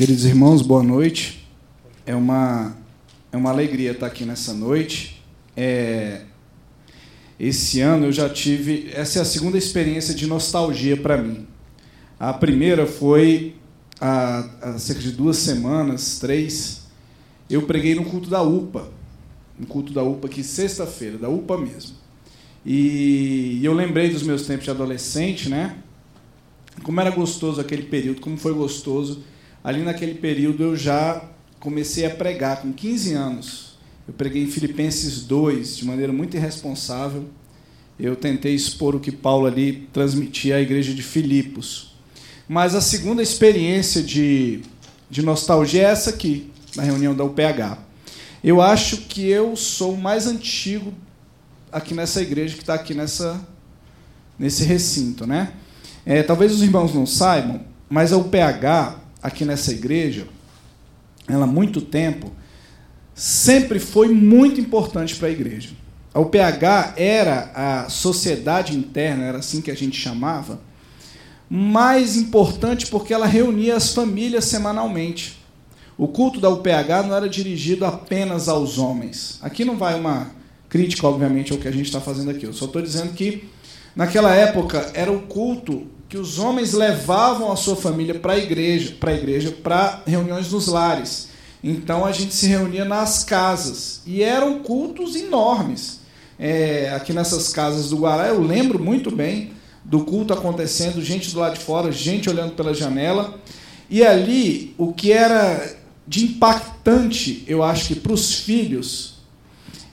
Queridos irmãos, boa noite. É uma, é uma alegria estar aqui nessa noite. É, esse ano eu já tive. Essa é a segunda experiência de nostalgia para mim. A primeira foi há, há, cerca de duas semanas, três. Eu preguei no culto da UPA. No culto da UPA, aqui sexta-feira, da UPA mesmo. E eu lembrei dos meus tempos de adolescente, né? Como era gostoso aquele período, como foi gostoso ali naquele período eu já comecei a pregar com 15 anos. Eu preguei em Filipenses 2 de maneira muito irresponsável. Eu tentei expor o que Paulo ali transmitia à igreja de Filipos. Mas a segunda experiência de, de nostalgia é essa aqui, na reunião da UPH. Eu acho que eu sou o mais antigo aqui nessa igreja que está aqui nessa, nesse recinto. Né? É, talvez os irmãos não saibam, mas a UPH aqui nessa igreja, ela há muito tempo, sempre foi muito importante para a igreja. A UPH era a sociedade interna, era assim que a gente chamava, mais importante porque ela reunia as famílias semanalmente. O culto da UPH não era dirigido apenas aos homens. Aqui não vai uma crítica, obviamente, ao que a gente está fazendo aqui. Eu só estou dizendo que, naquela época, era o culto que os homens levavam a sua família para a igreja, para igreja, para reuniões nos lares. Então a gente se reunia nas casas e eram cultos enormes. É, aqui nessas casas do Guará, eu lembro muito bem do culto acontecendo, gente do lado de fora, gente olhando pela janela. E ali, o que era de impactante, eu acho que para os filhos,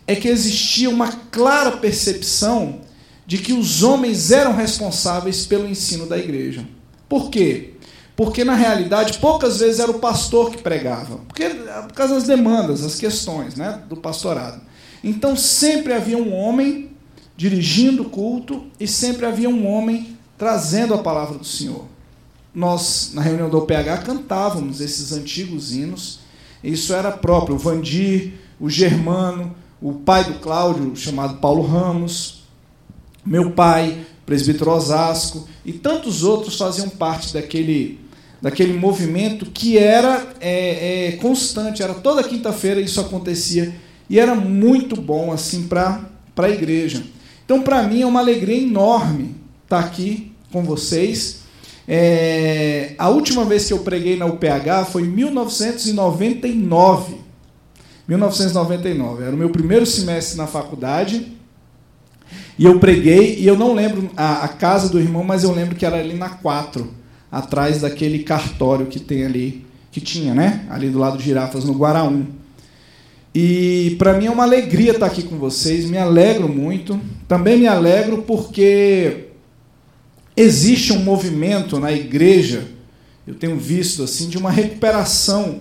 é que existia uma clara percepção de que os homens eram responsáveis pelo ensino da igreja. Por quê? Porque, na realidade, poucas vezes era o pastor que pregava, porque, por causa das demandas, as questões né, do pastorado. Então, sempre havia um homem dirigindo o culto e sempre havia um homem trazendo a palavra do Senhor. Nós, na reunião do OPH, cantávamos esses antigos hinos. Isso era próprio. O Vandir, o Germano, o pai do Cláudio, chamado Paulo Ramos, meu pai, presbítero Osasco, e tantos outros faziam parte daquele, daquele movimento que era é, é, constante, era toda quinta-feira isso acontecia, e era muito bom assim para a igreja. Então, para mim, é uma alegria enorme estar aqui com vocês. É, a última vez que eu preguei na UPH foi em 1999. 1999. Era o meu primeiro semestre na faculdade. E eu preguei, e eu não lembro a, a, casa do irmão, mas eu lembro que era ali na 4, atrás daquele cartório que tem ali, que tinha, né? Ali do lado de Girafas, no Guaraú. E para mim é uma alegria estar aqui com vocês, me alegro muito. Também me alegro porque existe um movimento na igreja, eu tenho visto assim, de uma recuperação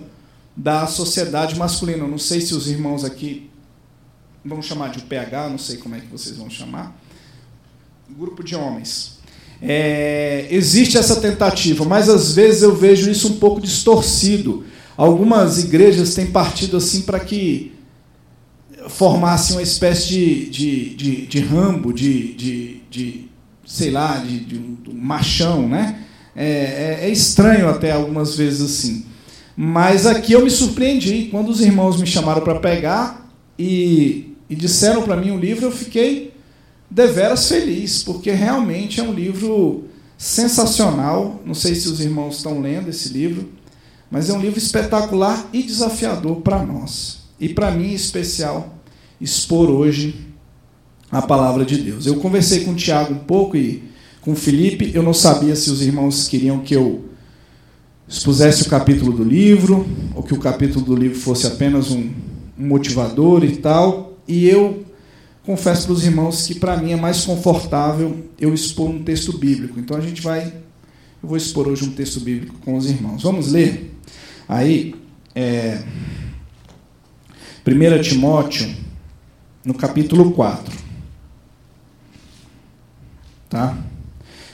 da sociedade masculina. Eu não sei se os irmãos aqui vamos chamar de PH, não sei como é que vocês vão chamar, grupo de homens. É, existe essa tentativa, mas às vezes eu vejo isso um pouco distorcido. Algumas igrejas têm partido assim para que formasse uma espécie de, de, de, de rambo, de, de, de, sei lá, de, de um machão, né? É, é, é estranho até algumas vezes assim. Mas aqui eu me surpreendi quando os irmãos me chamaram para pegar e e disseram para mim o livro, eu fiquei deveras feliz, porque realmente é um livro sensacional. Não sei se os irmãos estão lendo esse livro, mas é um livro espetacular e desafiador para nós. E para mim, em especial, expor hoje a palavra de Deus. Eu conversei com o Tiago um pouco e com o Felipe, eu não sabia se os irmãos queriam que eu expusesse o capítulo do livro, ou que o capítulo do livro fosse apenas um motivador e tal. E eu confesso para os irmãos que para mim é mais confortável eu expor um texto bíblico. Então a gente vai, eu vou expor hoje um texto bíblico com os irmãos. Vamos ler? Aí, é, 1 Timóteo, no capítulo 4. Tá?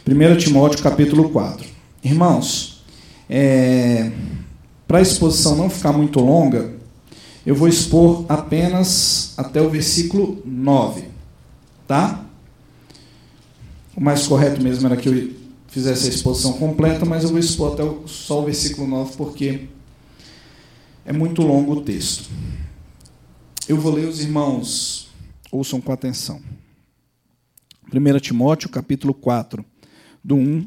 1 Timóteo, capítulo 4. Irmãos, é, para a exposição não ficar muito longa, eu vou expor apenas até o versículo 9. Tá? O mais correto mesmo era que eu fizesse a exposição completa, mas eu vou expor até o, só o versículo 9, porque É muito longo o texto. Eu vou ler os irmãos, ouçam com atenção. 1 Timóteo, capítulo 4, do 1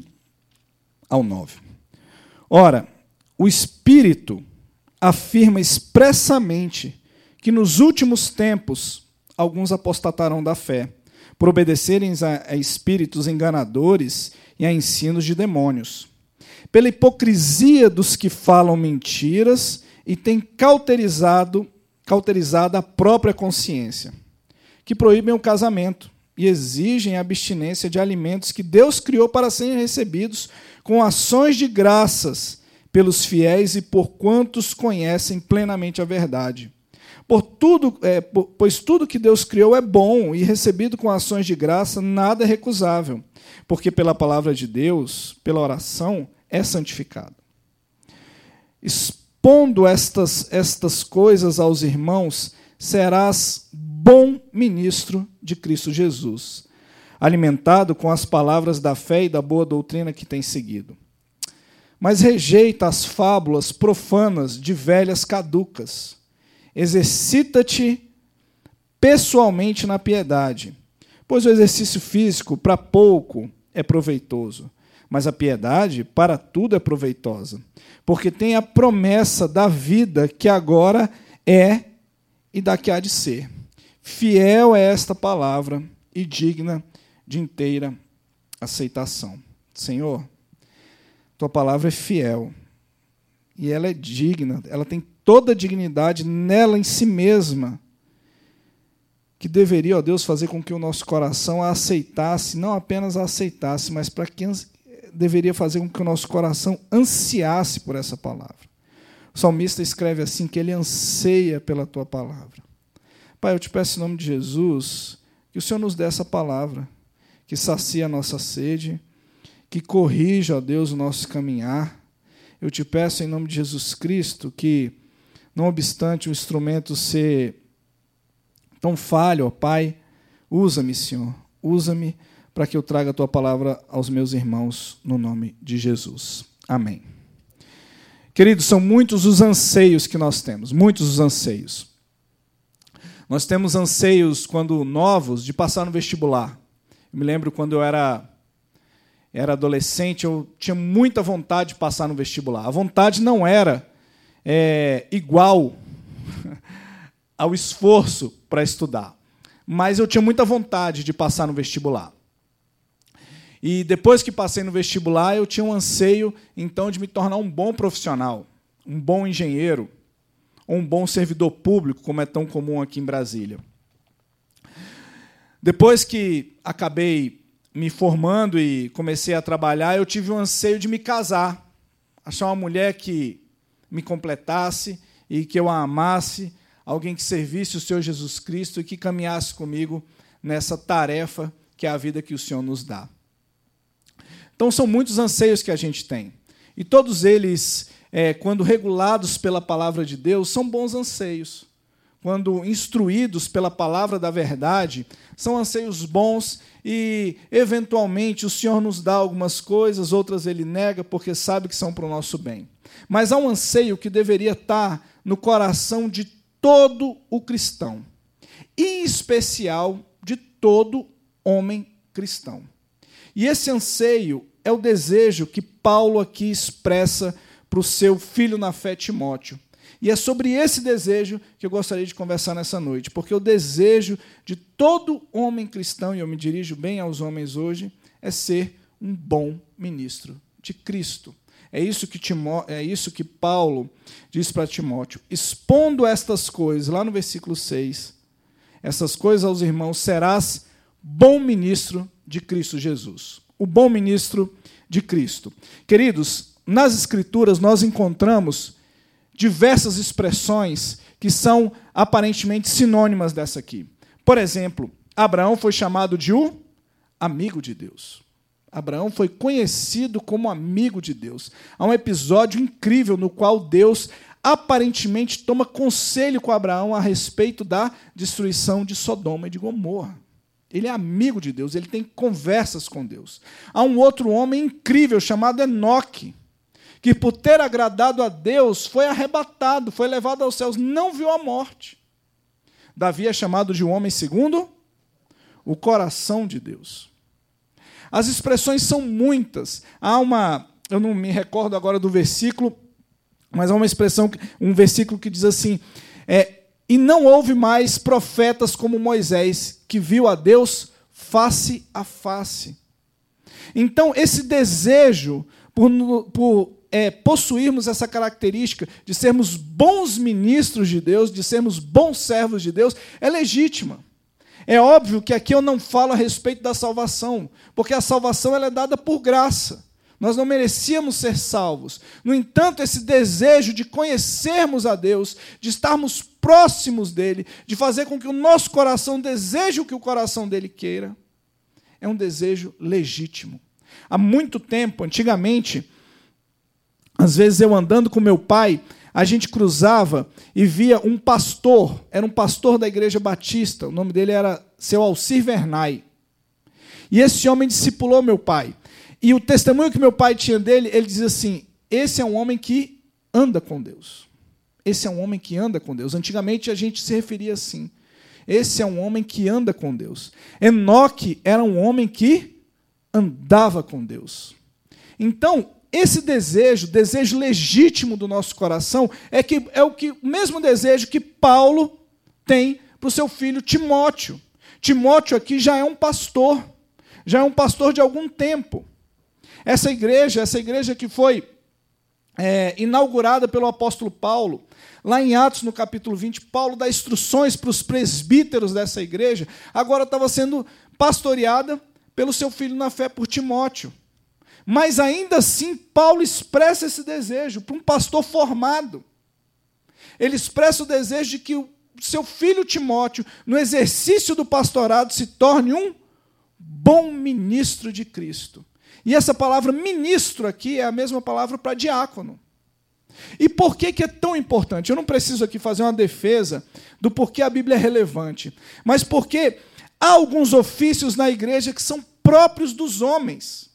ao 9. Ora, o Espírito afirma expressamente que nos últimos tempos alguns apostatarão da fé, por obedecerem a espíritos enganadores e a ensinos de demônios. Pela hipocrisia dos que falam mentiras e têm cauterizado, cauterizado a própria consciência, que proíbem o casamento e exigem a abstinência de alimentos que Deus criou para serem recebidos com ações de graças pelos fiéis e por quantos conhecem plenamente a verdade. Por tudo, é, pois tudo que Deus criou é bom e recebido com ações de graça, nada é recusável, porque pela palavra de Deus, pela oração, é santificado. Expondo estas, estas coisas aos irmãos, serás bom ministro de Cristo Jesus, alimentado com as palavras da fé e da boa doutrina que tem seguido. Mas rejeita as fábulas profanas de velhas caducas Exercita-te pessoalmente na piedade, pois o exercício físico para pouco é proveitoso, mas a piedade para tudo é proveitosa, porque tem a promessa da vida que agora é e da que há de ser. Fiel é esta palavra e digna de inteira aceitação. Senhor, tua palavra é fiel e ela é digna, ela tem toda a dignidade nela em si mesma, que deveria, ó Deus, fazer com que o nosso coração a aceitasse, não apenas a aceitasse, mas para que deveria fazer com que o nosso coração ansiasse por essa palavra. O salmista escreve assim: que ele anseia pela tua palavra. Pai, eu te peço em nome de Jesus que o Senhor nos dê essa palavra, que sacia a nossa sede, que corrija, ó Deus, o nosso caminhar. Eu te peço em nome de Jesus Cristo que não obstante o instrumento ser tão falho, ó Pai, usa-me, Senhor, usa-me para que eu traga a tua palavra aos meus irmãos no nome de Jesus. Amém. Queridos, são muitos os anseios que nós temos, muitos os anseios. Nós temos anseios, quando novos, de passar no vestibular. Eu me lembro quando eu era, era adolescente, eu tinha muita vontade de passar no vestibular. A vontade não era é, igual ao esforço para estudar. Mas eu tinha muita vontade de passar no vestibular. E depois que passei no vestibular, eu tinha um anseio, então, de me tornar um bom profissional, um bom engenheiro, um bom servidor público, como é tão comum aqui em Brasília. Depois que acabei me formando e comecei a trabalhar, eu tive um anseio de me casar, achar uma mulher que me completasse e que eu a amasse, alguém que servisse o Senhor Jesus Cristo e que caminhasse comigo nessa tarefa que é a vida que o Senhor nos dá. Então, são muitos anseios que a gente tem. E todos eles, é, quando regulados pela palavra de Deus, são bons anseios. Quando instruídos pela palavra da verdade, são anseios bons e, eventualmente, o Senhor nos dá algumas coisas, outras ele nega, porque sabe que são para o nosso bem. Mas há um anseio que deveria estar no coração de todo o cristão, em especial de todo homem cristão. E esse anseio é o desejo que Paulo aqui expressa para o seu filho na fé, Timóteo. E é sobre esse desejo que eu gostaria de conversar nessa noite, porque o desejo de todo homem cristão, e eu me dirijo bem aos homens hoje, é ser um bom ministro de Cristo. É isso que, Timó é isso que Paulo diz para Timóteo. Expondo estas coisas, lá no versículo 6, essas coisas aos irmãos, serás bom ministro de Cristo Jesus. O bom ministro de Cristo. Queridos, nas Escrituras nós encontramos diversas expressões que são aparentemente sinônimas dessa aqui. Por exemplo, Abraão foi chamado de o amigo de Deus. Abraão foi conhecido como amigo de Deus. Há um episódio incrível no qual Deus aparentemente toma conselho com Abraão a respeito da destruição de Sodoma e de Gomorra. Ele é amigo de Deus, ele tem conversas com Deus. Há um outro homem incrível chamado Enoque, que por ter agradado a Deus foi arrebatado, foi levado aos céus, não viu a morte. Davi é chamado de um homem segundo o coração de Deus. As expressões são muitas. Há uma, eu não me recordo agora do versículo, mas há uma expressão, um versículo que diz assim: é, e não houve mais profetas como Moisés, que viu a Deus face a face. Então, esse desejo por, por é, possuirmos essa característica de sermos bons ministros de Deus, de sermos bons servos de Deus, é legítima. É óbvio que aqui eu não falo a respeito da salvação, porque a salvação ela é dada por graça. Nós não merecíamos ser salvos. No entanto, esse desejo de conhecermos a Deus, de estarmos próximos dele, de fazer com que o nosso coração deseje o que o coração dele queira, é um desejo legítimo. Há muito tempo, antigamente, às vezes eu andando com meu pai, a gente cruzava e via um pastor, era um pastor da igreja batista, o nome dele era seu Alcir Vernay. E esse homem discipulou meu pai. E o testemunho que meu pai tinha dele, ele dizia assim: esse é um homem que anda com Deus. Esse é um homem que anda com Deus. Antigamente a gente se referia assim. Esse é um homem que anda com Deus. Enoque era um homem que andava com Deus. Então, esse desejo, desejo legítimo do nosso coração, é, que, é o, que, mesmo desejo que Paulo tem para o seu filho Timóteo. Timóteo aqui já é um pastor, já é um pastor de algum tempo. Essa igreja, essa igreja que foi é, inaugurada pelo apóstolo Paulo, lá em Atos, no capítulo 20, Paulo dá instruções para os presbíteros dessa igreja, agora estava sendo pastoreada pelo seu filho na fé, por Timóteo. Mas ainda assim, Paulo expressa esse desejo para um pastor formado. Ele expressa o desejo de que o seu filho Timóteo, no exercício do pastorado, se torne um bom ministro de Cristo. E essa palavra ministro aqui é a mesma palavra para diácono. E por que, que é tão importante? Eu não preciso aqui fazer uma defesa do porquê a Bíblia é relevante, mas porque há alguns ofícios na igreja que são próprios dos homens.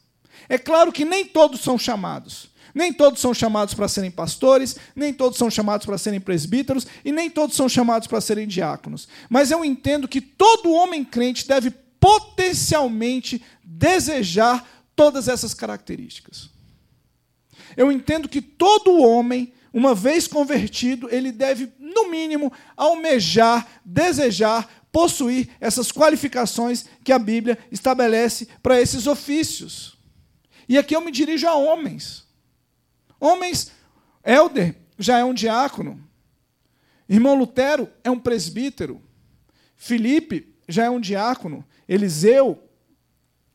É claro que nem todos são chamados. Nem todos são chamados para serem pastores, nem todos são chamados para serem presbíteros, e nem todos são chamados para serem diáconos. Mas eu entendo que todo homem crente deve potencialmente desejar todas essas características. Eu entendo que todo homem, uma vez convertido, ele deve, no mínimo, almejar, desejar, possuir essas qualificações que a Bíblia estabelece para esses ofícios. E aqui eu me dirijo a homens. Homens, Helder já é um diácono. Irmão Lutero é um presbítero. Felipe já é um diácono. Eliseu,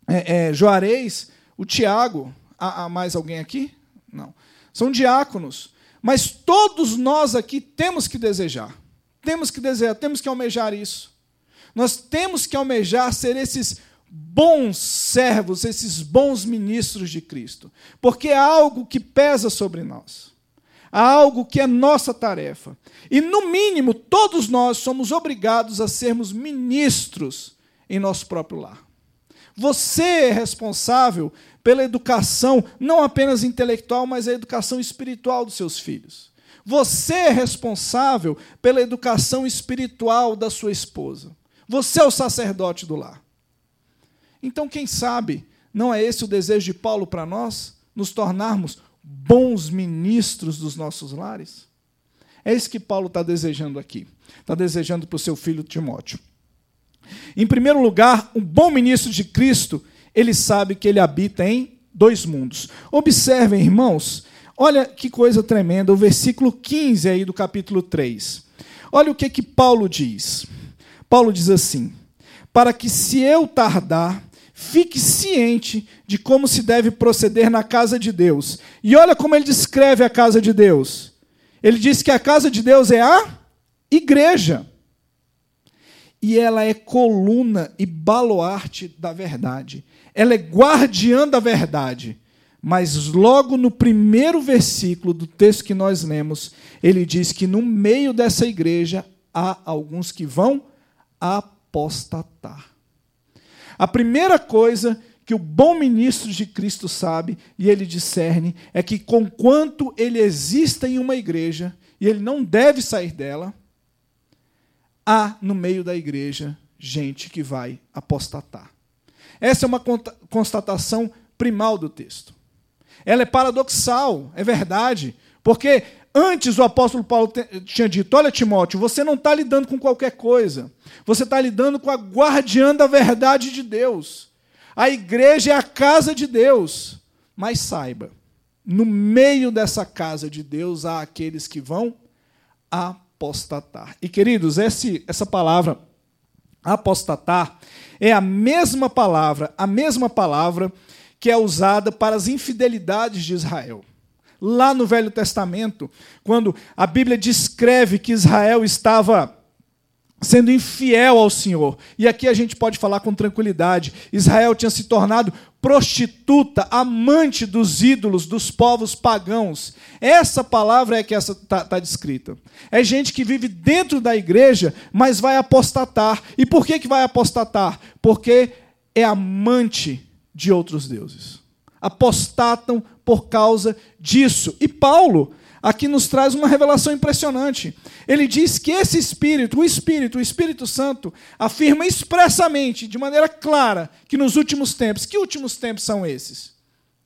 é, é, Juarez, o Tiago. Há, há mais alguém aqui? Não. São diáconos. Mas todos nós aqui temos que desejar. Temos que desejar, temos que almejar isso. Nós temos que almejar ser esses bons servos, esses bons ministros de Cristo, porque há algo que pesa sobre nós, há algo que é nossa tarefa. E, no mínimo, todos nós somos obrigados a sermos ministros em nosso próprio lar. Você é responsável pela educação, não apenas intelectual, mas a educação espiritual dos seus filhos. Você é responsável pela educação espiritual da sua esposa. Você é o sacerdote do lar. Então, quem sabe, não é esse o desejo de Paulo para nós? Nos tornarmos bons ministros dos nossos lares? É isso que Paulo está desejando aqui. Está desejando para o seu filho Timóteo. Em primeiro lugar, um bom ministro de Cristo, ele sabe que ele habita em dois mundos. Observem, irmãos, olha que coisa tremenda, o versículo 15 aí do capítulo 3. Olha o que, que Paulo diz. Paulo diz assim: Para que se eu tardar, Fique ciente de como se deve proceder na casa de Deus. E olha como ele descreve a casa de Deus. Ele diz que a casa de Deus é a igreja. E ela é coluna e baluarte da verdade. Ela é guardiã da verdade. Mas logo no primeiro versículo do texto que nós lemos, ele diz que no meio dessa igreja há alguns que vão apostatar. A primeira coisa que o bom ministro de Cristo sabe e ele discerne é que, conquanto ele exista em uma igreja, e ele não deve sair dela, há no meio da igreja gente que vai apostatar. Essa é uma constatação primal do texto. Ela é paradoxal, é verdade, porque antes o apóstolo Paulo tinha dito: Olha, Timóteo, você não está lidando com qualquer coisa, você está lidando com a guardiã da verdade de Deus. A igreja é a casa de Deus. Mas saiba, no meio dessa casa de Deus há aqueles que vão apostatar. E queridos, esse, essa palavra apostatar é a mesma palavra, a mesma palavra que é usada para as infidelidades de Israel. Lá no Velho Testamento, quando a Bíblia descreve que Israel estava sendo infiel ao Senhor. E aqui a gente pode falar com tranquilidade. Israel tinha se tornado prostituta, amante dos ídolos dos povos pagãos. Essa palavra é que está tá descrita. É gente que vive dentro da igreja, mas vai apostatar. E por que, que vai apostatar? Porque é amante de outros deuses. Apostatam por causa disso. E Paulo aqui nos traz uma revelação impressionante. Ele diz que esse Espírito, o Espírito, o Espírito Santo, afirma expressamente, de maneira clara, que nos últimos tempos, que últimos tempos são esses?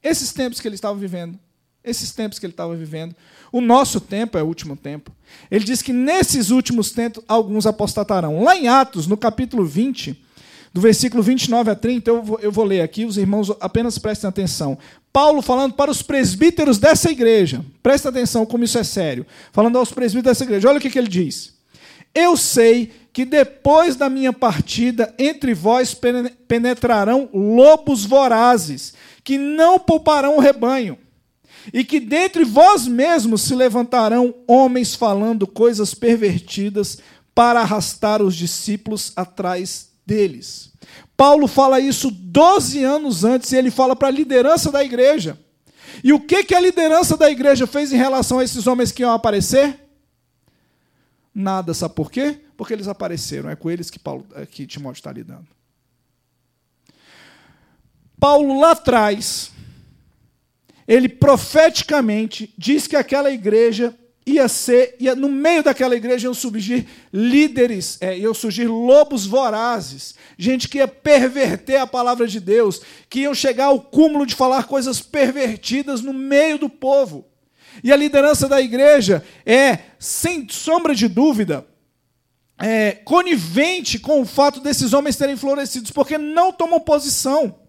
Esses tempos que ele estava vivendo. Esses tempos que ele estava vivendo. O nosso tempo é o último tempo. Ele diz que nesses últimos tempos alguns apostatarão. Lá em Atos, no capítulo 20, do versículo 29 a 30, eu vou, eu vou ler aqui, os irmãos apenas prestem atenção. Paulo falando para os presbíteros dessa igreja, presta atenção como isso é sério. Falando aos presbíteros dessa igreja, olha o que, que ele diz. Eu sei que depois da minha partida, entre vós penetrarão lobos vorazes, que não pouparão o rebanho, e que dentre vós mesmos se levantarão homens falando coisas pervertidas para arrastar os discípulos atrás deles. Paulo fala isso 12 anos antes e ele fala para a liderança da igreja. E o que, que a liderança da igreja fez em relação a esses homens que iam aparecer? Nada, sabe por quê? Porque eles apareceram, é com eles que, Paulo, é, que Timóteo está lidando. Paulo lá atrás, ele profeticamente diz que aquela igreja ia ser, ia, no meio daquela igreja iam surgir líderes, é, iam surgir lobos vorazes, gente que ia perverter a palavra de Deus, que iam chegar ao cúmulo de falar coisas pervertidas no meio do povo. E a liderança da igreja é, sem sombra de dúvida, é, conivente com o fato desses homens terem florescidos, porque não tomam posição.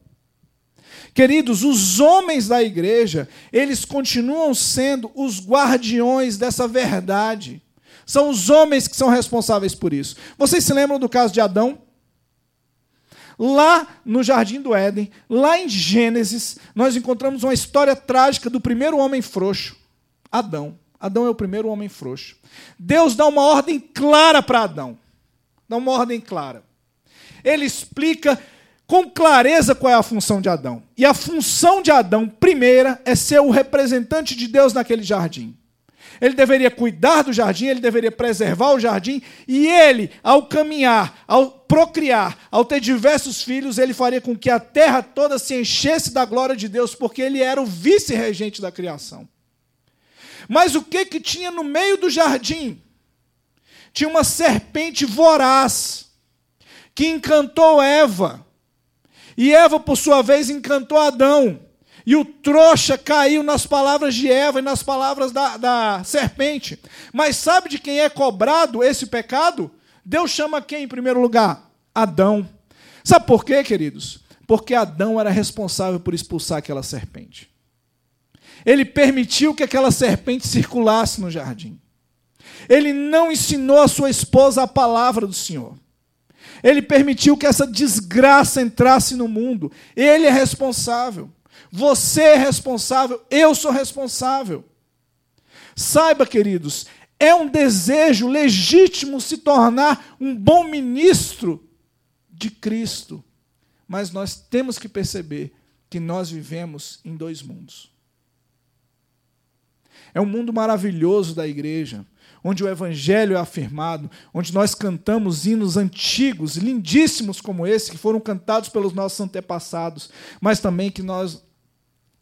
Queridos, os homens da igreja, eles continuam sendo os guardiões dessa verdade. São os homens que são responsáveis por isso. Vocês se lembram do caso de Adão? Lá no Jardim do Éden, lá em Gênesis, nós encontramos uma história trágica do primeiro homem frouxo, Adão. Adão é o primeiro homem frouxo. Deus dá uma ordem clara para Adão. Dá uma ordem clara. Ele explica com clareza qual é a função de Adão. E a função de Adão, primeira, é ser o representante de Deus naquele jardim. Ele deveria cuidar do jardim, ele deveria preservar o jardim, e ele, ao caminhar, ao procriar, ao ter diversos filhos, ele faria com que a terra toda se enchesse da glória de Deus, porque ele era o vice-regente da criação. Mas o que que tinha no meio do jardim? Tinha uma serpente voraz que encantou Eva e Eva, por sua vez, encantou Adão. E o trouxa caiu nas palavras de Eva e nas palavras da, da serpente. Mas sabe de quem é cobrado esse pecado? Deus chama quem em primeiro lugar? Adão. Sabe por quê, queridos? Porque Adão era responsável por expulsar aquela serpente. Ele permitiu que aquela serpente circulasse no jardim. Ele não ensinou a sua esposa a palavra do Senhor. Ele permitiu que essa desgraça entrasse no mundo. Ele é responsável. Você é responsável. Eu sou responsável. Saiba, queridos, é um desejo legítimo se tornar um bom ministro de Cristo. Mas nós temos que perceber que nós vivemos em dois mundos. É um mundo maravilhoso da igreja, onde o Evangelho é afirmado, onde nós cantamos hinos antigos, lindíssimos como esse, que foram cantados pelos nossos antepassados, mas também que nós,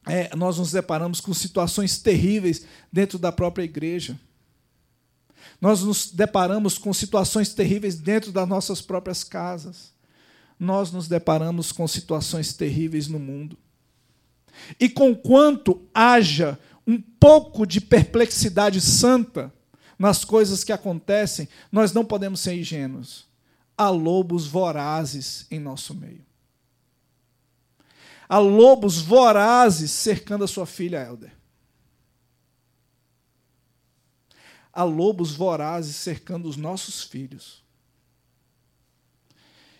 é, nós nos deparamos com situações terríveis dentro da própria igreja. Nós nos deparamos com situações terríveis dentro das nossas próprias casas. Nós nos deparamos com situações terríveis no mundo. E conquanto haja um pouco de perplexidade santa nas coisas que acontecem, nós não podemos ser ingênuos. Há lobos vorazes em nosso meio. Há lobos vorazes cercando a sua filha Elder. Há lobos vorazes cercando os nossos filhos.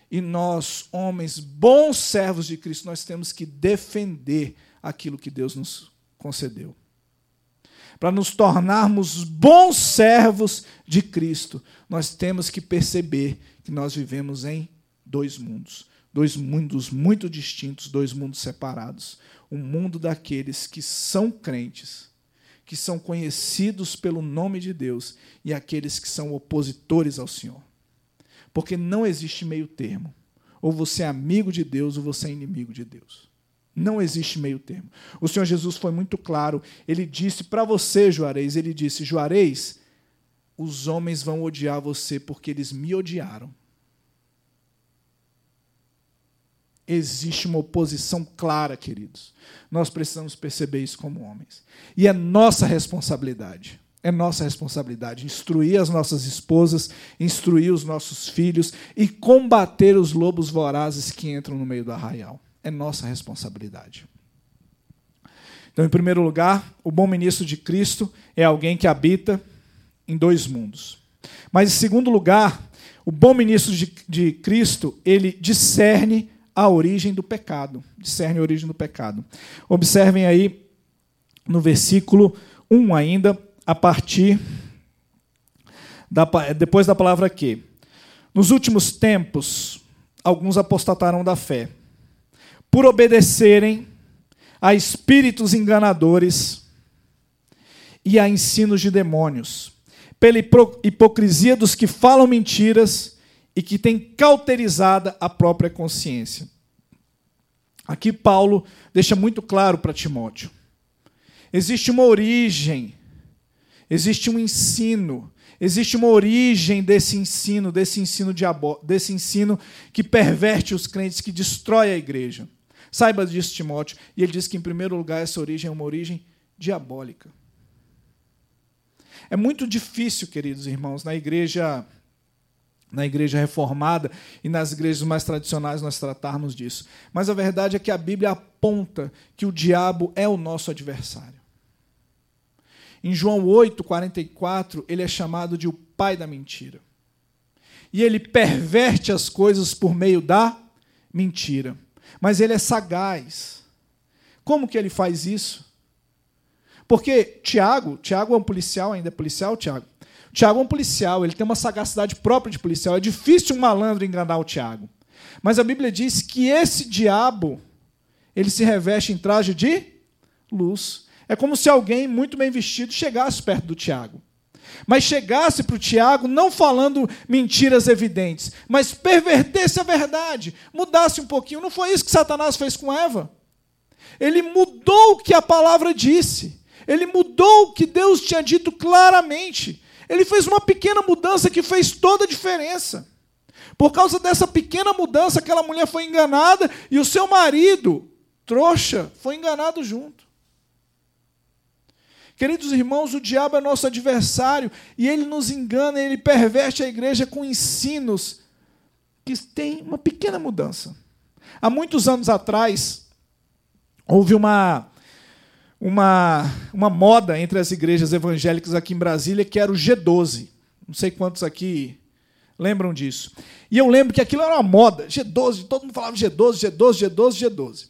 E nós, homens, bons servos de Cristo, nós temos que defender aquilo que Deus nos concedeu. Para nos tornarmos bons servos de Cristo, nós temos que perceber que nós vivemos em dois mundos, dois mundos muito distintos, dois mundos separados. O mundo daqueles que são crentes, que são conhecidos pelo nome de Deus, e aqueles que são opositores ao Senhor. Porque não existe meio termo. Ou você é amigo de Deus ou você é inimigo de Deus. Não existe meio termo. O Senhor Jesus foi muito claro. Ele disse para você, Juarez, ele disse: Juarez, os homens vão odiar você porque eles me odiaram. Existe uma oposição clara, queridos. Nós precisamos perceber isso como homens. E é nossa responsabilidade. É nossa responsabilidade instruir as nossas esposas, instruir os nossos filhos e combater os lobos vorazes que entram no meio do arraial é nossa responsabilidade. Então, em primeiro lugar, o bom ministro de Cristo é alguém que habita em dois mundos. Mas, em segundo lugar, o bom ministro de, de Cristo, ele discerne a origem do pecado. Discerne a origem do pecado. Observem aí no versículo 1 ainda, a partir da, depois da palavra que. Nos últimos tempos, alguns apostataram da fé por obedecerem a espíritos enganadores e a ensinos de demônios, pela hipocrisia dos que falam mentiras e que têm cauterizada a própria consciência. Aqui Paulo deixa muito claro para Timóteo: existe uma origem, existe um ensino, existe uma origem desse ensino, desse ensino diabó, desse ensino que perverte os crentes, que destrói a igreja. Saiba disso, Timóteo. E ele diz que, em primeiro lugar, essa origem é uma origem diabólica. É muito difícil, queridos irmãos, na igreja na igreja reformada e nas igrejas mais tradicionais nós tratarmos disso. Mas a verdade é que a Bíblia aponta que o diabo é o nosso adversário. Em João 8, 44, ele é chamado de o pai da mentira. E ele perverte as coisas por meio da mentira mas ele é sagaz. Como que ele faz isso? Porque Tiago, Tiago é um policial, ainda é policial, Tiago? Tiago é um policial, ele tem uma sagacidade própria de policial. É difícil um malandro enganar o Tiago. Mas a Bíblia diz que esse diabo, ele se reveste em traje de luz. É como se alguém muito bem vestido chegasse perto do Tiago mas chegasse para o Tiago não falando mentiras evidentes, mas pervertesse a verdade, mudasse um pouquinho. Não foi isso que Satanás fez com Eva? Ele mudou o que a palavra disse, ele mudou o que Deus tinha dito claramente. Ele fez uma pequena mudança que fez toda a diferença. Por causa dessa pequena mudança, aquela mulher foi enganada e o seu marido, trouxa, foi enganado junto. Queridos irmãos, o diabo é nosso adversário e ele nos engana, ele perverte a igreja com ensinos que têm uma pequena mudança. Há muitos anos atrás, houve uma, uma, uma moda entre as igrejas evangélicas aqui em Brasília que era o G12. Não sei quantos aqui lembram disso. E eu lembro que aquilo era uma moda, G12, todo mundo falava G12, G12, G12, G12.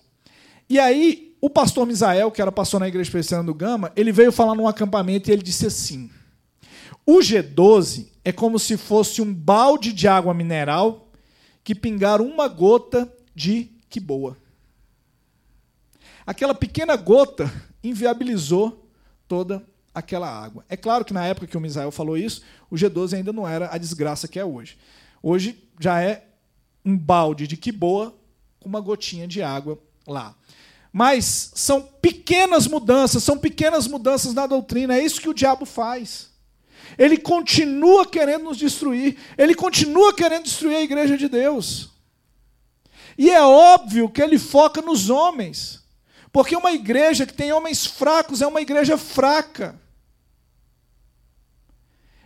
E aí o pastor Misael, que era pastor na igreja presbiteriana do Gama, ele veio falar num acampamento e ele disse assim: o G12 é como se fosse um balde de água mineral que pingaram uma gota de que boa. Aquela pequena gota inviabilizou toda aquela água. É claro que na época que o Misael falou isso, o G12 ainda não era a desgraça que é hoje. Hoje já é um balde de que boa com uma gotinha de água lá. Mas são pequenas mudanças, são pequenas mudanças na doutrina, é isso que o diabo faz. Ele continua querendo nos destruir, ele continua querendo destruir a igreja de Deus. E é óbvio que ele foca nos homens, porque uma igreja que tem homens fracos é uma igreja fraca.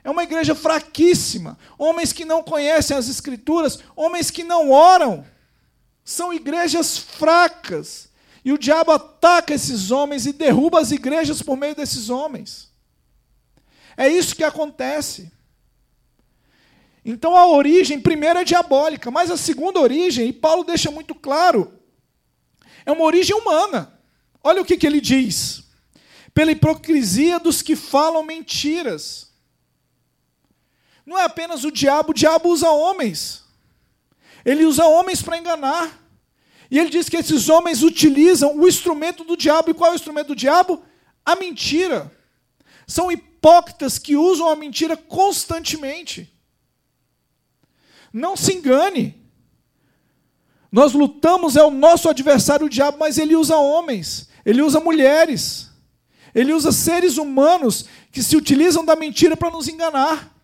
É uma igreja fraquíssima. Homens que não conhecem as Escrituras, homens que não oram. São igrejas fracas. E o diabo ataca esses homens e derruba as igrejas por meio desses homens. É isso que acontece. Então a origem, primeira, é diabólica, mas a segunda origem, e Paulo deixa muito claro, é uma origem humana. Olha o que, que ele diz: pela hipocrisia dos que falam mentiras. Não é apenas o diabo, o diabo usa homens. Ele usa homens para enganar. E ele diz que esses homens utilizam o instrumento do diabo. E qual é o instrumento do diabo? A mentira. São hipócritas que usam a mentira constantemente. Não se engane. Nós lutamos, é o nosso adversário o diabo, mas ele usa homens, ele usa mulheres, ele usa seres humanos que se utilizam da mentira para nos enganar.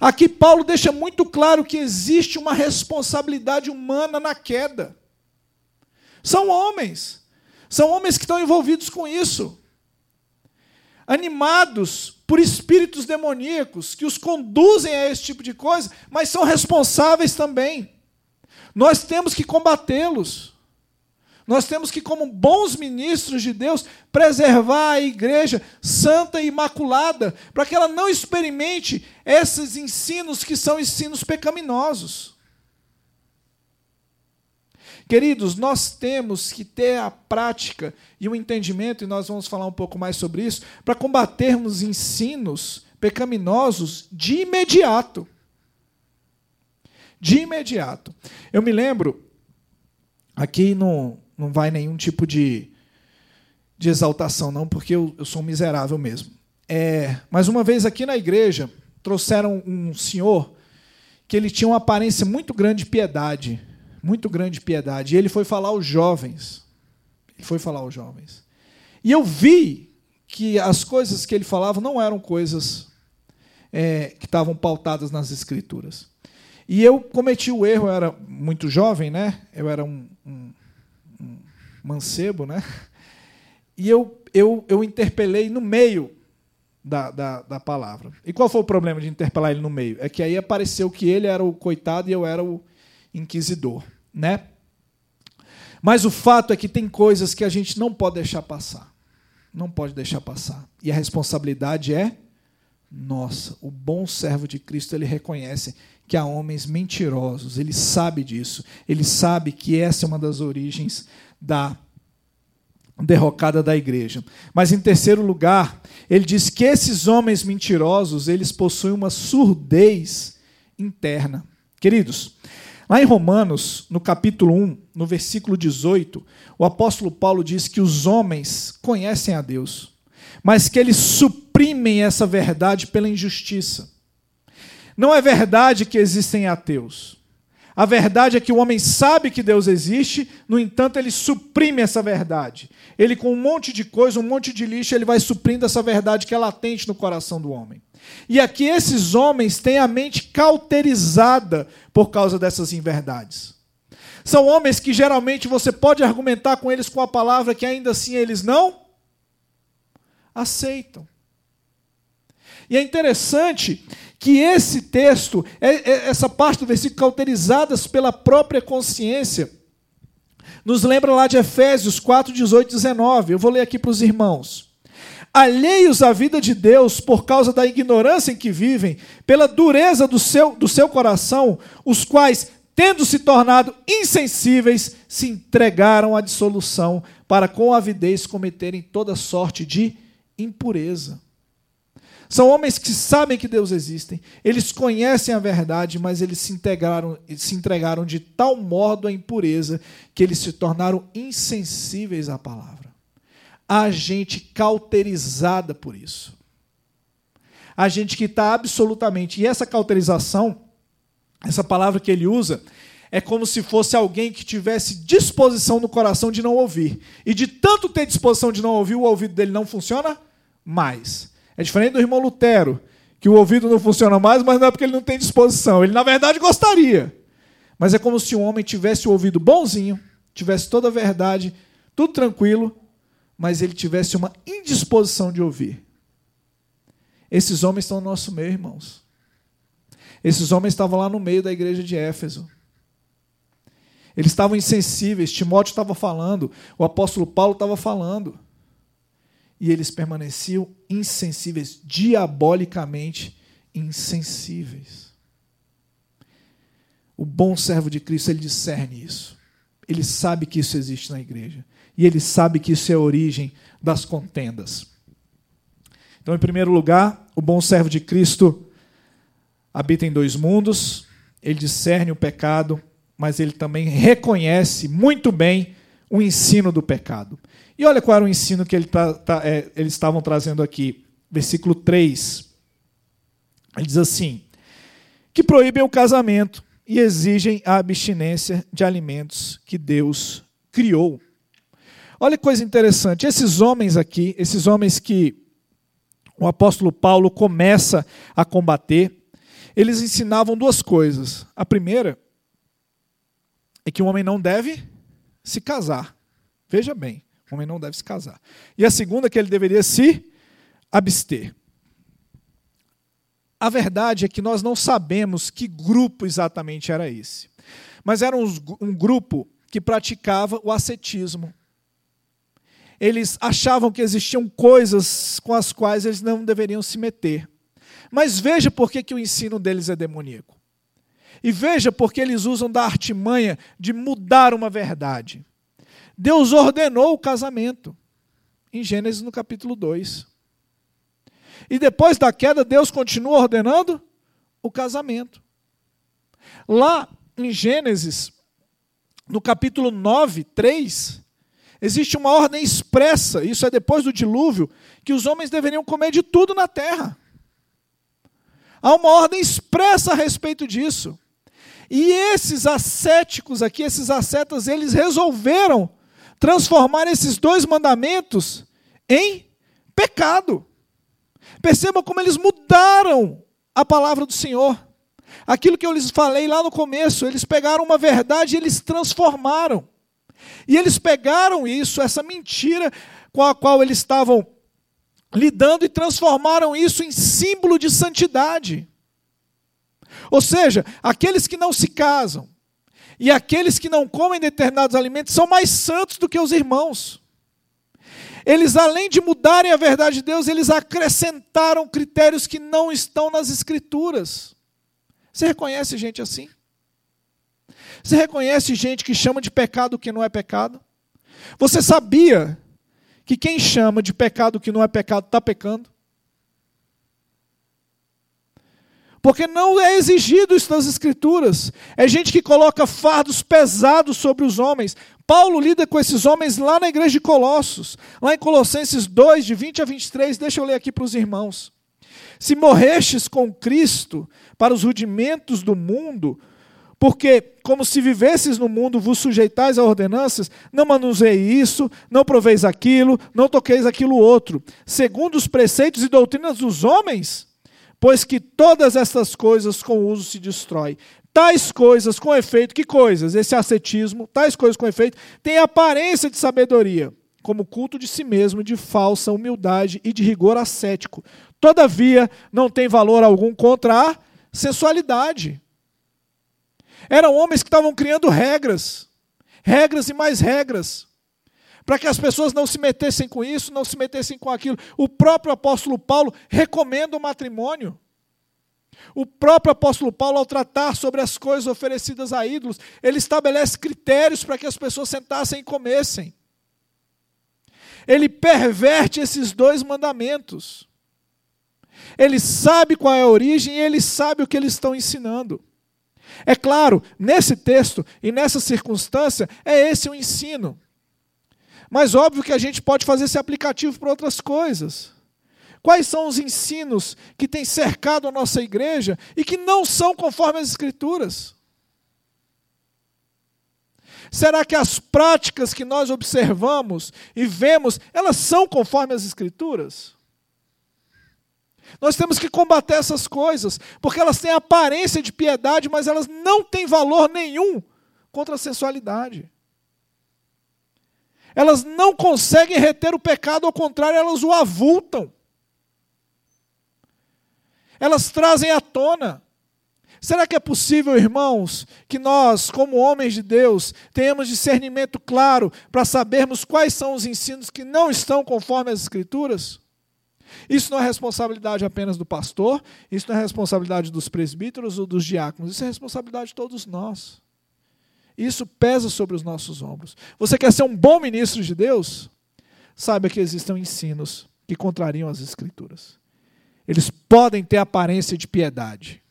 Aqui Paulo deixa muito claro que existe uma responsabilidade humana na queda. São homens, são homens que estão envolvidos com isso, animados por espíritos demoníacos que os conduzem a esse tipo de coisa, mas são responsáveis também. Nós temos que combatê-los. Nós temos que, como bons ministros de Deus, preservar a igreja santa e imaculada, para que ela não experimente esses ensinos que são ensinos pecaminosos. Queridos, nós temos que ter a prática e o entendimento, e nós vamos falar um pouco mais sobre isso, para combatermos ensinos pecaminosos de imediato. De imediato. Eu me lembro, aqui no, não vai nenhum tipo de, de exaltação, não, porque eu, eu sou um miserável mesmo. É, mas uma vez aqui na igreja, trouxeram um senhor que ele tinha uma aparência muito grande de piedade, muito grande de piedade. E ele foi falar aos jovens. Ele foi falar aos jovens. E eu vi que as coisas que ele falava não eram coisas é, que estavam pautadas nas escrituras. E eu cometi o erro, eu era muito jovem, né? Eu era um, um mancebo, né? E eu, eu, eu interpelei no meio da, da, da, palavra. E qual foi o problema de interpelar ele no meio? É que aí apareceu que ele era o coitado e eu era o inquisidor, né? Mas o fato é que tem coisas que a gente não pode deixar passar. Não pode deixar passar. E a responsabilidade é nossa. O bom servo de Cristo, ele reconhece que há homens mentirosos, ele sabe disso. Ele sabe que essa é uma das origens da derrocada da igreja. Mas em terceiro lugar, ele diz que esses homens mentirosos, eles possuem uma surdez interna. Queridos, lá em Romanos, no capítulo 1, no versículo 18, o apóstolo Paulo diz que os homens conhecem a Deus, mas que eles suprimem essa verdade pela injustiça. Não é verdade que existem ateus. A verdade é que o homem sabe que Deus existe, no entanto, ele suprime essa verdade. Ele, com um monte de coisa, um monte de lixo, ele vai suprindo essa verdade que é latente no coração do homem. E aqui esses homens têm a mente cauterizada por causa dessas inverdades. São homens que geralmente você pode argumentar com eles com a palavra que ainda assim eles não aceitam. E é interessante que esse texto, é, é, essa parte do versículo, cauterizadas pela própria consciência, nos lembra lá de Efésios 4, 18 e 19. Eu vou ler aqui para os irmãos. Alheios à vida de Deus por causa da ignorância em que vivem, pela dureza do seu, do seu coração, os quais, tendo se tornado insensíveis, se entregaram à dissolução, para com avidez cometerem toda sorte de impureza. São homens que sabem que Deus existe, eles conhecem a verdade, mas eles se, integraram, se entregaram de tal modo à impureza que eles se tornaram insensíveis à palavra. Há gente cauterizada por isso. Há gente que está absolutamente. E essa cauterização, essa palavra que ele usa, é como se fosse alguém que tivesse disposição no coração de não ouvir. E de tanto ter disposição de não ouvir, o ouvido dele não funciona mais. É diferente do irmão Lutero, que o ouvido não funciona mais, mas não é porque ele não tem disposição. Ele, na verdade, gostaria. Mas é como se um homem tivesse o ouvido bonzinho, tivesse toda a verdade, tudo tranquilo, mas ele tivesse uma indisposição de ouvir. Esses homens estão no nosso meio, irmãos. Esses homens estavam lá no meio da igreja de Éfeso. Eles estavam insensíveis, Timóteo estava falando, o apóstolo Paulo estava falando. E eles permaneciam insensíveis, diabolicamente insensíveis. O bom servo de Cristo, ele discerne isso. Ele sabe que isso existe na igreja. E ele sabe que isso é a origem das contendas. Então, em primeiro lugar, o bom servo de Cristo habita em dois mundos. Ele discerne o pecado, mas ele também reconhece muito bem o ensino do pecado. E olha qual era o ensino que ele tá, tá, é, eles estavam trazendo aqui. Versículo 3. Ele diz assim: que proíbem o casamento e exigem a abstinência de alimentos que Deus criou. Olha que coisa interessante. Esses homens aqui, esses homens que o apóstolo Paulo começa a combater, eles ensinavam duas coisas. A primeira é que o homem não deve se casar. Veja bem, o homem não deve se casar. E a segunda que ele deveria se abster. A verdade é que nós não sabemos que grupo exatamente era esse. Mas era um, um grupo que praticava o ascetismo. Eles achavam que existiam coisas com as quais eles não deveriam se meter. Mas veja por que, que o ensino deles é demoníaco. E veja porque eles usam da artimanha de mudar uma verdade. Deus ordenou o casamento, em Gênesis no capítulo 2. E depois da queda, Deus continua ordenando o casamento. Lá em Gênesis, no capítulo 9, 3, existe uma ordem expressa, isso é depois do dilúvio, que os homens deveriam comer de tudo na terra. Há uma ordem expressa a respeito disso. E esses ascéticos aqui, esses ascetas, eles resolveram transformar esses dois mandamentos em pecado. Percebam como eles mudaram a palavra do Senhor. Aquilo que eu lhes falei lá no começo, eles pegaram uma verdade e eles transformaram. E eles pegaram isso, essa mentira com a qual eles estavam lidando e transformaram isso em símbolo de santidade. Ou seja, aqueles que não se casam e aqueles que não comem determinados alimentos são mais santos do que os irmãos. Eles, além de mudarem a verdade de Deus, eles acrescentaram critérios que não estão nas Escrituras. Você reconhece gente assim? Você reconhece gente que chama de pecado o que não é pecado? Você sabia que quem chama de pecado o que não é pecado está pecando? Porque não é exigido isso nas Escrituras. É gente que coloca fardos pesados sobre os homens. Paulo lida com esses homens lá na igreja de Colossos, lá em Colossenses 2, de 20 a 23. Deixa eu ler aqui para os irmãos. Se morrestes com Cristo para os rudimentos do mundo, porque, como se vivesses no mundo, vos sujeitais a ordenanças, não manuseie isso, não proveis aquilo, não toqueis aquilo outro, segundo os preceitos e doutrinas dos homens, pois que todas essas coisas com uso se destrói. Tais coisas com efeito, que coisas? Esse ascetismo, tais coisas com efeito, têm aparência de sabedoria, como culto de si mesmo, de falsa humildade e de rigor ascético. Todavia, não tem valor algum contra a sensualidade. Eram homens que estavam criando regras, regras e mais regras, para que as pessoas não se metessem com isso, não se metessem com aquilo. O próprio apóstolo Paulo recomenda o matrimônio. O próprio apóstolo Paulo, ao tratar sobre as coisas oferecidas a ídolos, ele estabelece critérios para que as pessoas sentassem e comessem. Ele perverte esses dois mandamentos. Ele sabe qual é a origem e ele sabe o que eles estão ensinando. É claro, nesse texto e nessa circunstância, é esse o ensino. Mas óbvio que a gente pode fazer esse aplicativo para outras coisas. Quais são os ensinos que têm cercado a nossa igreja e que não são conforme as Escrituras? Será que as práticas que nós observamos e vemos, elas são conforme as Escrituras? Nós temos que combater essas coisas, porque elas têm aparência de piedade, mas elas não têm valor nenhum contra a sensualidade. Elas não conseguem reter o pecado, ao contrário, elas o avultam. Elas trazem à tona. Será que é possível, irmãos, que nós, como homens de Deus, tenhamos discernimento claro para sabermos quais são os ensinos que não estão conforme as Escrituras? Isso não é responsabilidade apenas do pastor, isso não é responsabilidade dos presbíteros ou dos diáconos, isso é responsabilidade de todos nós. Isso pesa sobre os nossos ombros. Você quer ser um bom ministro de Deus? Saiba que existem ensinos que contrariam as Escrituras. Eles podem ter aparência de piedade,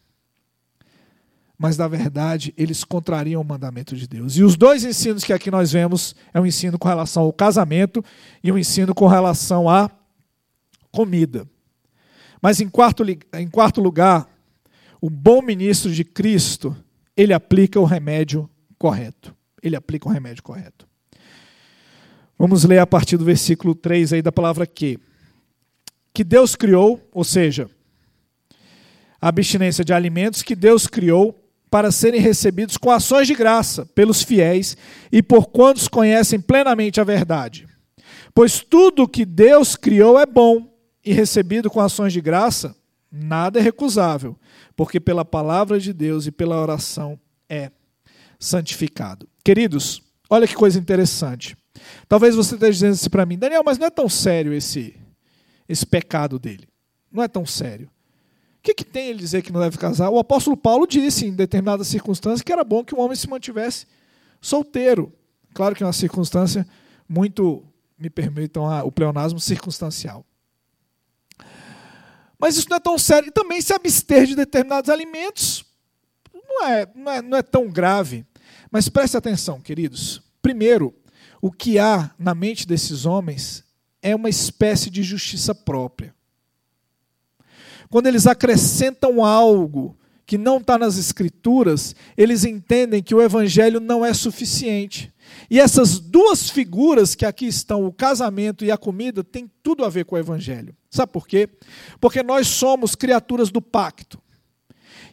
mas na verdade eles contrariam o mandamento de Deus. E os dois ensinos que aqui nós vemos é um ensino com relação ao casamento e um ensino com relação à comida. Mas em quarto, em quarto lugar, o bom ministro de Cristo, ele aplica o remédio correto. Ele aplica o remédio correto. Vamos ler a partir do versículo 3 aí da palavra que que Deus criou, ou seja, a abstinência de alimentos que Deus criou para serem recebidos com ações de graça pelos fiéis e por quantos conhecem plenamente a verdade. Pois tudo que Deus criou é bom e recebido com ações de graça, nada é recusável, porque pela palavra de Deus e pela oração é santificado. Queridos, olha que coisa interessante. Talvez você esteja dizendo para mim, Daniel, mas não é tão sério esse esse pecado dele. Não é tão sério. O que, que tem ele dizer que não deve casar? O apóstolo Paulo disse, em determinadas circunstâncias, que era bom que o homem se mantivesse solteiro. Claro que é uma circunstância muito, me permitam o pleonasmo, circunstancial. Mas isso não é tão sério. E também se abster de determinados alimentos não é, não é, não é tão grave. Mas preste atenção, queridos. Primeiro, o que há na mente desses homens é uma espécie de justiça própria. Quando eles acrescentam algo que não está nas Escrituras, eles entendem que o Evangelho não é suficiente. E essas duas figuras que aqui estão, o casamento e a comida, têm tudo a ver com o Evangelho. Sabe por quê? Porque nós somos criaturas do pacto.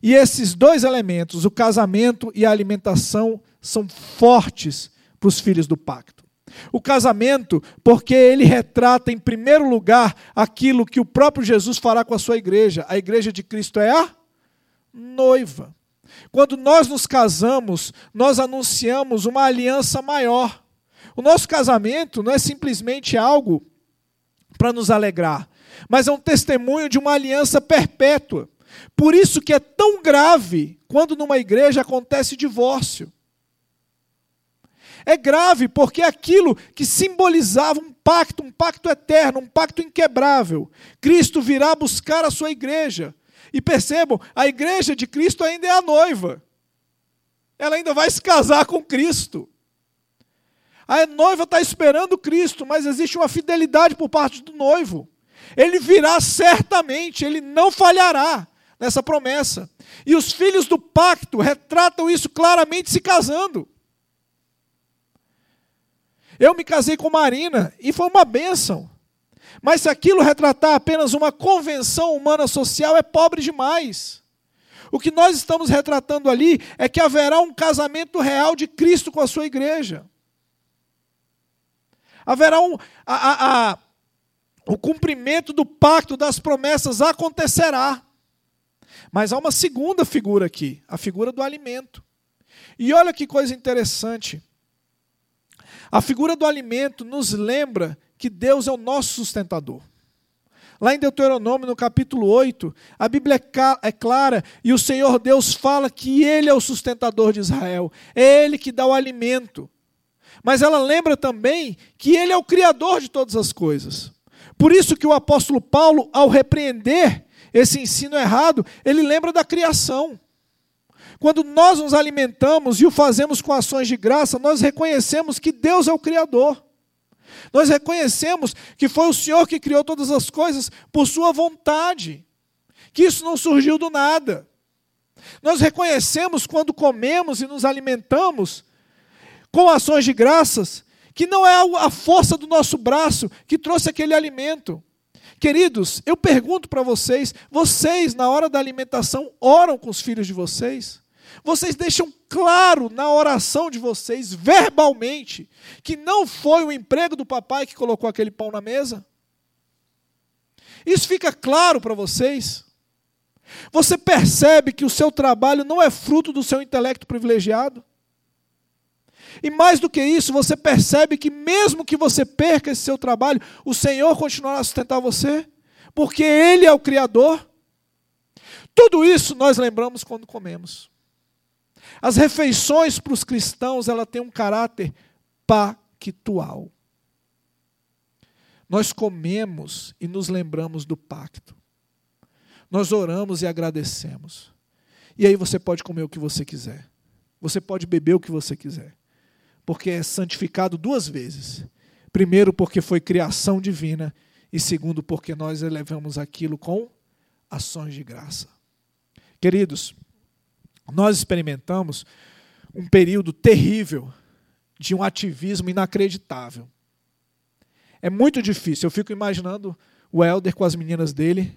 E esses dois elementos, o casamento e a alimentação, são fortes para os filhos do pacto. O casamento, porque ele retrata em primeiro lugar aquilo que o próprio Jesus fará com a sua igreja. A igreja de Cristo é a noiva. Quando nós nos casamos, nós anunciamos uma aliança maior. O nosso casamento não é simplesmente algo para nos alegrar, mas é um testemunho de uma aliança perpétua. Por isso que é tão grave quando numa igreja acontece divórcio. É grave porque aquilo que simbolizava um pacto, um pacto eterno, um pacto inquebrável, Cristo virá buscar a sua igreja. E percebam, a igreja de Cristo ainda é a noiva. Ela ainda vai se casar com Cristo. A noiva está esperando Cristo, mas existe uma fidelidade por parte do noivo. Ele virá certamente, ele não falhará nessa promessa. E os filhos do pacto retratam isso claramente se casando. Eu me casei com Marina e foi uma bênção. Mas se aquilo retratar apenas uma convenção humana social, é pobre demais. O que nós estamos retratando ali é que haverá um casamento real de Cristo com a sua igreja. Haverá um. A, a, a, o cumprimento do pacto das promessas acontecerá. Mas há uma segunda figura aqui, a figura do alimento. E olha que coisa interessante. A figura do alimento nos lembra que Deus é o nosso sustentador. Lá em Deuteronômio, no capítulo 8, a Bíblia é, é clara e o Senhor Deus fala que Ele é o sustentador de Israel, é Ele que dá o alimento. Mas ela lembra também que Ele é o Criador de todas as coisas. Por isso que o apóstolo Paulo, ao repreender esse ensino errado, ele lembra da criação. Quando nós nos alimentamos e o fazemos com ações de graça, nós reconhecemos que Deus é o Criador. Nós reconhecemos que foi o Senhor que criou todas as coisas por Sua vontade, que isso não surgiu do nada. Nós reconhecemos quando comemos e nos alimentamos com ações de graças, que não é a força do nosso braço que trouxe aquele alimento. Queridos, eu pergunto para vocês: vocês, na hora da alimentação, oram com os filhos de vocês? Vocês deixam claro na oração de vocês, verbalmente, que não foi o emprego do papai que colocou aquele pão na mesa? Isso fica claro para vocês? Você percebe que o seu trabalho não é fruto do seu intelecto privilegiado? E mais do que isso, você percebe que mesmo que você perca esse seu trabalho, o Senhor continuará a sustentar você, porque Ele é o Criador. Tudo isso nós lembramos quando comemos. As refeições para os cristãos, ela tem um caráter pactual. Nós comemos e nos lembramos do pacto. Nós oramos e agradecemos. E aí você pode comer o que você quiser. Você pode beber o que você quiser. Porque é santificado duas vezes. Primeiro, porque foi criação divina. E segundo, porque nós elevamos aquilo com ações de graça. Queridos, nós experimentamos um período terrível de um ativismo inacreditável. É muito difícil. Eu fico imaginando o Helder com as meninas dele,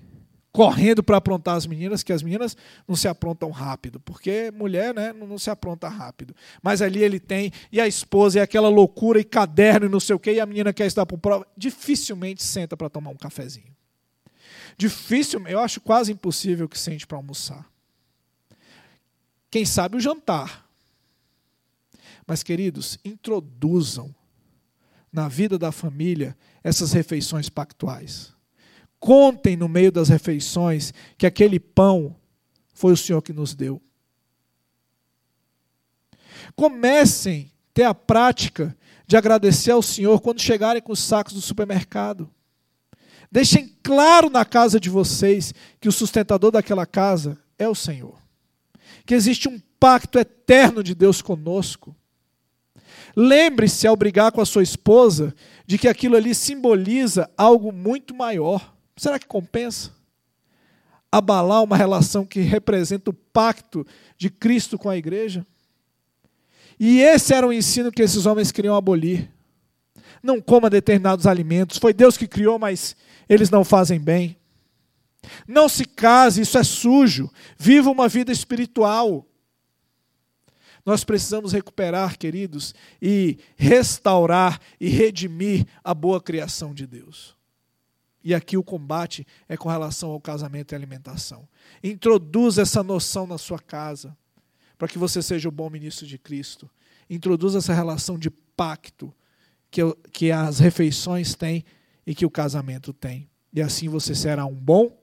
correndo para aprontar as meninas, que as meninas não se aprontam rápido, porque mulher né, não se apronta rápido. Mas ali ele tem, e a esposa, e aquela loucura, e caderno, e não sei o quê, e a menina quer estar por prova, dificilmente senta para tomar um cafezinho. Difícil, eu acho quase impossível que sente para almoçar. Quem sabe o jantar. Mas, queridos, introduzam na vida da família essas refeições pactuais. Contem no meio das refeições que aquele pão foi o Senhor que nos deu. Comecem a ter a prática de agradecer ao Senhor quando chegarem com os sacos do supermercado. Deixem claro na casa de vocês que o sustentador daquela casa é o Senhor. Que existe um pacto eterno de Deus conosco. Lembre-se, ao brigar com a sua esposa, de que aquilo ali simboliza algo muito maior. Será que compensa? Abalar uma relação que representa o pacto de Cristo com a igreja? E esse era o ensino que esses homens queriam abolir. Não coma determinados alimentos. Foi Deus que criou, mas eles não fazem bem. Não se case, isso é sujo. Viva uma vida espiritual. Nós precisamos recuperar, queridos, e restaurar e redimir a boa criação de Deus. E aqui o combate é com relação ao casamento e alimentação. Introduza essa noção na sua casa, para que você seja o bom ministro de Cristo. Introduza essa relação de pacto que, que as refeições têm e que o casamento tem. E assim você será um bom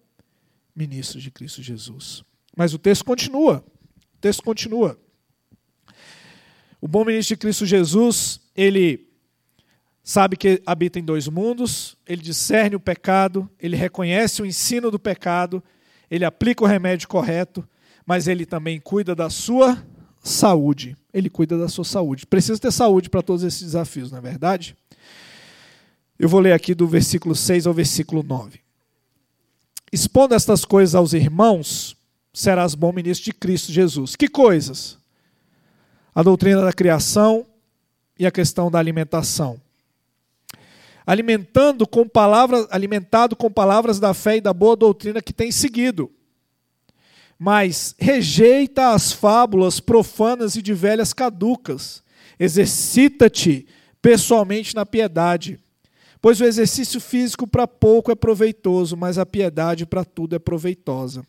ministro de Cristo Jesus. Mas o texto continua. O texto continua. O bom ministro de Cristo Jesus, ele sabe que habita em dois mundos, ele discerne o pecado, ele reconhece o ensino do pecado, ele aplica o remédio correto, mas ele também cuida da sua saúde. Ele cuida da sua saúde. Precisa ter saúde para todos esses desafios, não é verdade? Eu vou ler aqui do versículo 6 ao versículo 9. Expondo estas coisas aos irmãos, serás bom ministro de Cristo Jesus. Que coisas? A doutrina da criação e a questão da alimentação alimentando com palavras, alimentado com palavras da fé e da boa doutrina que tem seguido. Mas rejeita as fábulas profanas e de velhas caducas. Exercita-te pessoalmente na piedade. Pois o exercício físico para pouco é proveitoso, mas a piedade para tudo é proveitosa.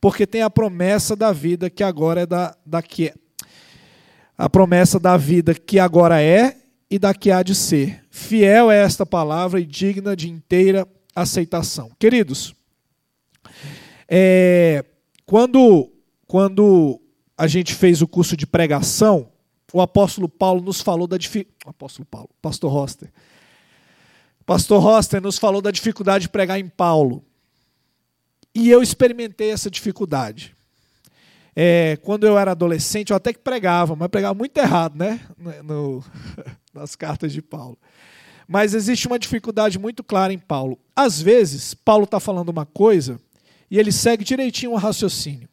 Porque tem a promessa da vida que agora é da, da que é. A promessa da vida que agora é e da que há de ser. Fiel é esta palavra e digna de inteira aceitação. Queridos, é, quando, quando a gente fez o curso de pregação, o apóstolo Paulo nos falou da dificuldade. Apóstolo Paulo, pastor Roster. Pastor Roster nos falou da dificuldade de pregar em Paulo. E eu experimentei essa dificuldade. É, quando eu era adolescente, eu até que pregava, mas pregava muito errado, né? No, nas cartas de Paulo. Mas existe uma dificuldade muito clara em Paulo. Às vezes, Paulo está falando uma coisa e ele segue direitinho o raciocínio.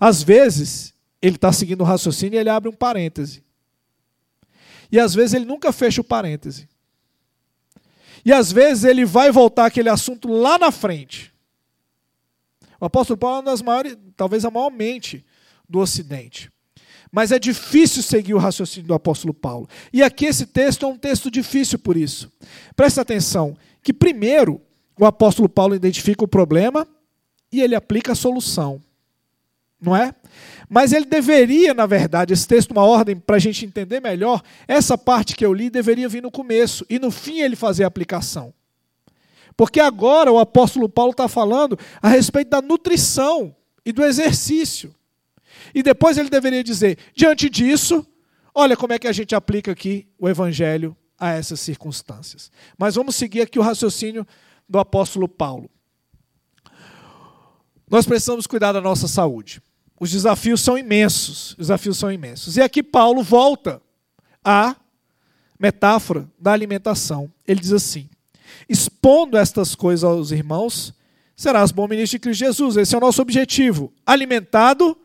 Às vezes, ele está seguindo o raciocínio e ele abre um parêntese. E às vezes ele nunca fecha o parêntese. E às vezes ele vai voltar aquele assunto lá na frente. O apóstolo Paulo é uma das maiores, talvez a maior mente do Ocidente. Mas é difícil seguir o raciocínio do apóstolo Paulo. E aqui esse texto é um texto difícil por isso. Presta atenção que primeiro o apóstolo Paulo identifica o problema e ele aplica a solução. Não é? Mas ele deveria, na verdade, esse texto, uma ordem para a gente entender melhor, essa parte que eu li deveria vir no começo e no fim ele fazer a aplicação. Porque agora o apóstolo Paulo está falando a respeito da nutrição e do exercício. E depois ele deveria dizer: diante disso, olha como é que a gente aplica aqui o evangelho a essas circunstâncias. Mas vamos seguir aqui o raciocínio do apóstolo Paulo. Nós precisamos cuidar da nossa saúde. Os desafios são imensos, os desafios são imensos. E aqui Paulo volta à metáfora da alimentação. Ele diz assim: expondo estas coisas aos irmãos, serás bom ministro de Cristo Jesus. Esse é o nosso objetivo. Alimentado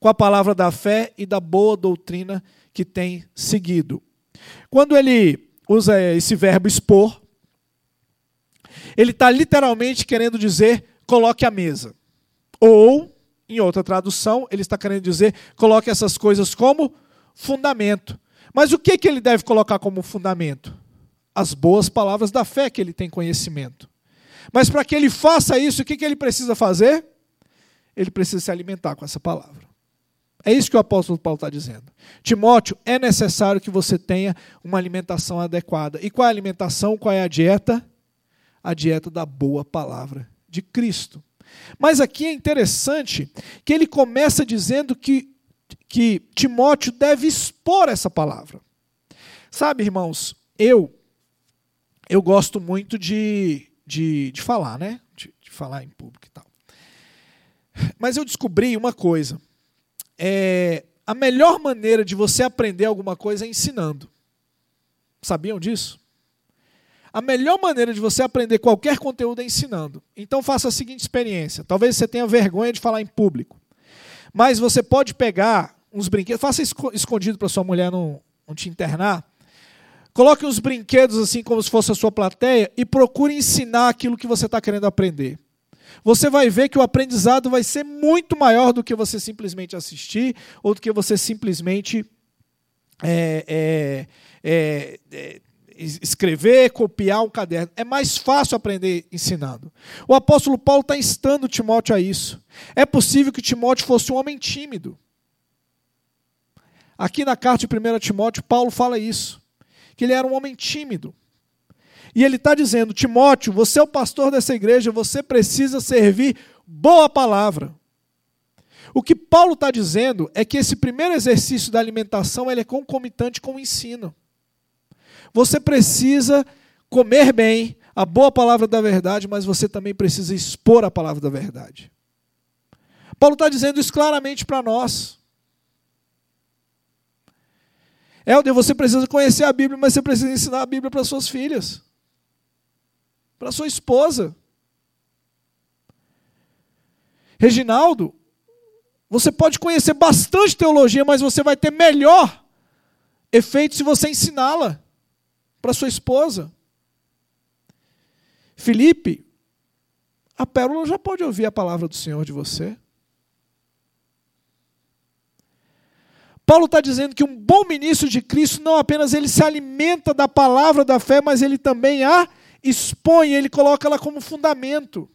com a palavra da fé e da boa doutrina que tem seguido. Quando ele usa esse verbo expor, ele está literalmente querendo dizer coloque a mesa. Ou, em outra tradução, ele está querendo dizer coloque essas coisas como fundamento. Mas o que, que ele deve colocar como fundamento? As boas palavras da fé que ele tem conhecimento. Mas para que ele faça isso, o que, que ele precisa fazer? Ele precisa se alimentar com essa palavra. É isso que o apóstolo Paulo está dizendo. Timóteo, é necessário que você tenha uma alimentação adequada. E qual é a alimentação? Qual é a dieta? A dieta da boa palavra de Cristo. Mas aqui é interessante que ele começa dizendo que, que Timóteo deve expor essa palavra. Sabe, irmãos, eu eu gosto muito de, de, de falar, né? De, de falar em público e tal. Mas eu descobri uma coisa é, a melhor maneira de você aprender alguma coisa é ensinando. Sabiam disso? A melhor maneira de você aprender qualquer conteúdo é ensinando. Então faça a seguinte experiência. Talvez você tenha vergonha de falar em público. Mas você pode pegar uns brinquedos, faça escondido para sua mulher não, não te internar. Coloque uns brinquedos assim como se fosse a sua plateia e procure ensinar aquilo que você está querendo aprender você vai ver que o aprendizado vai ser muito maior do que você simplesmente assistir ou do que você simplesmente é, é, é, é escrever, copiar um caderno. É mais fácil aprender ensinando. O apóstolo Paulo está instando Timóteo a isso. É possível que Timóteo fosse um homem tímido. Aqui na carta de 1 Timóteo, Paulo fala isso. Que ele era um homem tímido. E ele está dizendo: Timóteo, você é o pastor dessa igreja, você precisa servir boa palavra. O que Paulo está dizendo é que esse primeiro exercício da alimentação ele é concomitante com o ensino. Você precisa comer bem a boa palavra da verdade, mas você também precisa expor a palavra da verdade. Paulo está dizendo isso claramente para nós. Helder, você precisa conhecer a Bíblia, mas você precisa ensinar a Bíblia para suas filhas para sua esposa. Reginaldo, você pode conhecer bastante teologia, mas você vai ter melhor efeito se você ensiná-la para sua esposa. Felipe, a pérola já pode ouvir a palavra do Senhor de você. Paulo está dizendo que um bom ministro de Cristo não apenas ele se alimenta da palavra da fé, mas ele também a expõe, ele coloca ela como fundamento.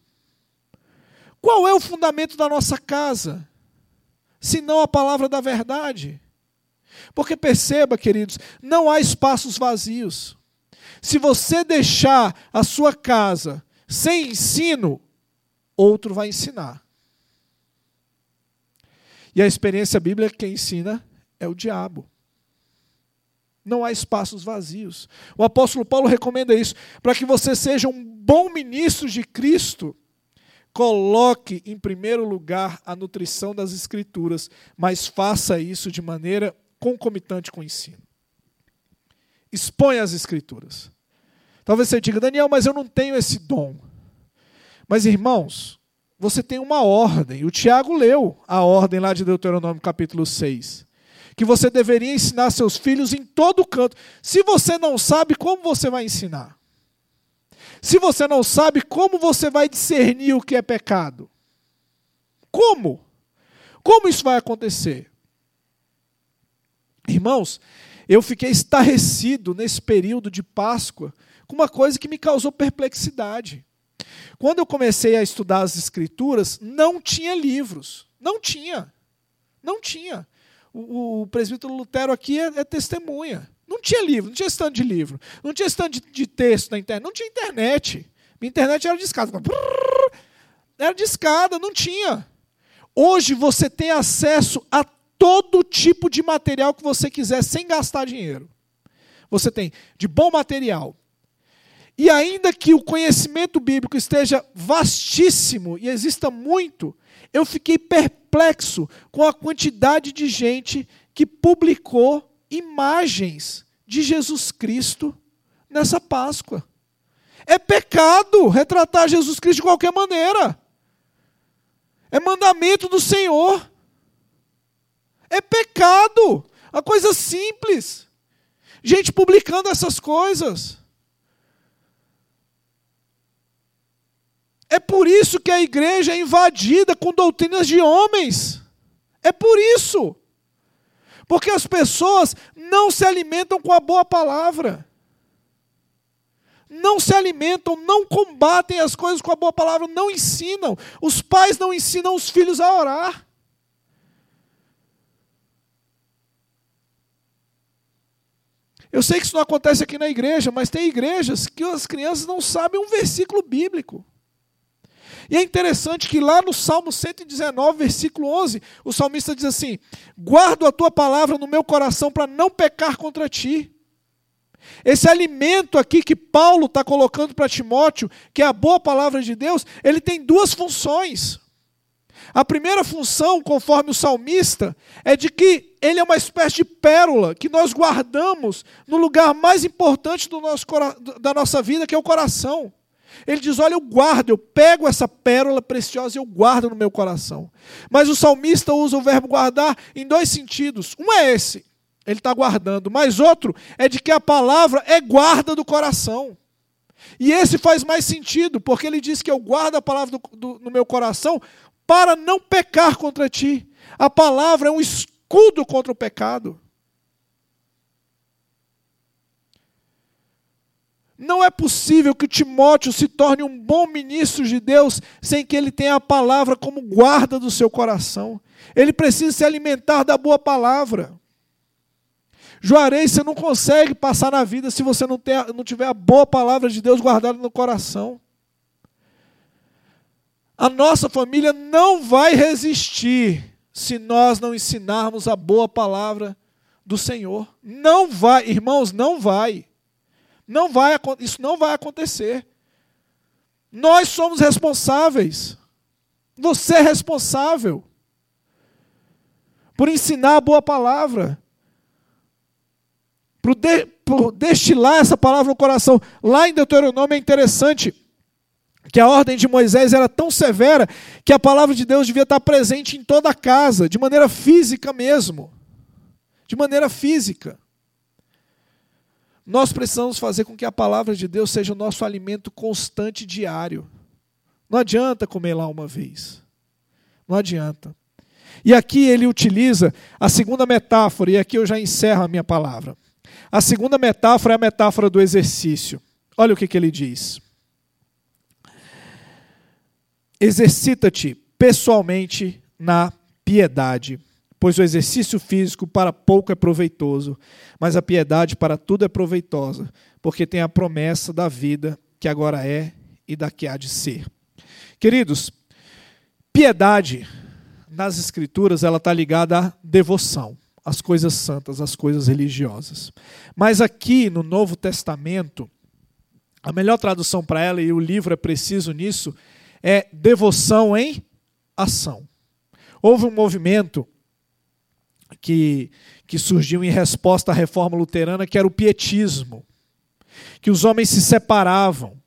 Qual é o fundamento da nossa casa? Se não a palavra da verdade. Porque perceba, queridos, não há espaços vazios. Se você deixar a sua casa sem ensino, outro vai ensinar. E a experiência bíblica quem ensina é o diabo. Não há espaços vazios. O apóstolo Paulo recomenda isso. Para que você seja um bom ministro de Cristo, coloque em primeiro lugar a nutrição das Escrituras, mas faça isso de maneira concomitante com o ensino. expõe as Escrituras. Talvez você diga, Daniel, mas eu não tenho esse dom. Mas, irmãos, você tem uma ordem. O Tiago leu a ordem lá de Deuteronômio capítulo 6. Que você deveria ensinar seus filhos em todo canto. Se você não sabe, como você vai ensinar? Se você não sabe, como você vai discernir o que é pecado? Como? Como isso vai acontecer? Irmãos, eu fiquei estarrecido nesse período de Páscoa com uma coisa que me causou perplexidade. Quando eu comecei a estudar as Escrituras, não tinha livros. Não tinha. Não tinha. O, o presbítero Lutero aqui é, é, testemunha. Não tinha livro, não tinha stand de livro, não tinha stand de, de texto na internet, não tinha internet. Minha internet era de escada. Era de escada, não tinha. Hoje você tem acesso a todo tipo de material que você quiser sem gastar dinheiro. Você tem de bom material. E ainda que o conhecimento bíblico esteja vastíssimo e exista muito, eu fiquei perplexo com a quantidade de gente que publicou imagens de Jesus Cristo nessa Páscoa. É pecado retratar Jesus Cristo de qualquer maneira. É mandamento do Senhor. É pecado. A coisa simples. Gente publicando essas coisas. É por isso que a igreja é invadida com doutrinas de homens. É por isso. Porque as pessoas não se alimentam com a boa palavra. Não se alimentam, não combatem as coisas com a boa palavra, não ensinam. Os pais não ensinam os filhos a orar. Eu sei que isso não acontece aqui na igreja, mas tem igrejas que as crianças não sabem um versículo bíblico. E é interessante que lá no Salmo 119, versículo 11, o salmista diz assim: Guardo a tua palavra no meu coração para não pecar contra ti. Esse alimento aqui que Paulo está colocando para Timóteo, que é a boa palavra de Deus, ele tem duas funções. A primeira função, conforme o salmista, é de que ele é uma espécie de pérola que nós guardamos no lugar mais importante do nosso, da nossa vida, que é o coração. Ele diz: Olha, eu guardo, eu pego essa pérola preciosa e eu guardo no meu coração. Mas o salmista usa o verbo guardar em dois sentidos. Um é esse, ele está guardando, mas outro é de que a palavra é guarda do coração. E esse faz mais sentido, porque ele diz que eu guardo a palavra do, do, no meu coração para não pecar contra ti. A palavra é um escudo contra o pecado. Não é possível que Timóteo se torne um bom ministro de Deus sem que ele tenha a palavra como guarda do seu coração. Ele precisa se alimentar da boa palavra. Juarez, você não consegue passar na vida se você não, não tiver a boa palavra de Deus guardada no coração. A nossa família não vai resistir se nós não ensinarmos a boa palavra do Senhor. Não vai, irmãos, não vai. Não vai, isso não vai acontecer. Nós somos responsáveis. Você é responsável por ensinar a boa palavra, por, de, por destilar essa palavra no coração. Lá em Deuteronômio é interessante que a ordem de Moisés era tão severa que a palavra de Deus devia estar presente em toda a casa, de maneira física mesmo. De maneira física. Nós precisamos fazer com que a palavra de Deus seja o nosso alimento constante diário. Não adianta comer lá uma vez. Não adianta. E aqui ele utiliza a segunda metáfora, e aqui eu já encerro a minha palavra. A segunda metáfora é a metáfora do exercício. Olha o que, que ele diz. Exercita-te pessoalmente na piedade pois o exercício físico para pouco é proveitoso, mas a piedade para tudo é proveitosa, porque tem a promessa da vida que agora é e da que há de ser. Queridos, piedade nas escrituras ela está ligada à devoção, às coisas santas, às coisas religiosas. Mas aqui no Novo Testamento, a melhor tradução para ela, e o livro é preciso nisso, é devoção em ação. Houve um movimento que, que surgiu em resposta à reforma luterana, que era o pietismo. Que os homens se separavam.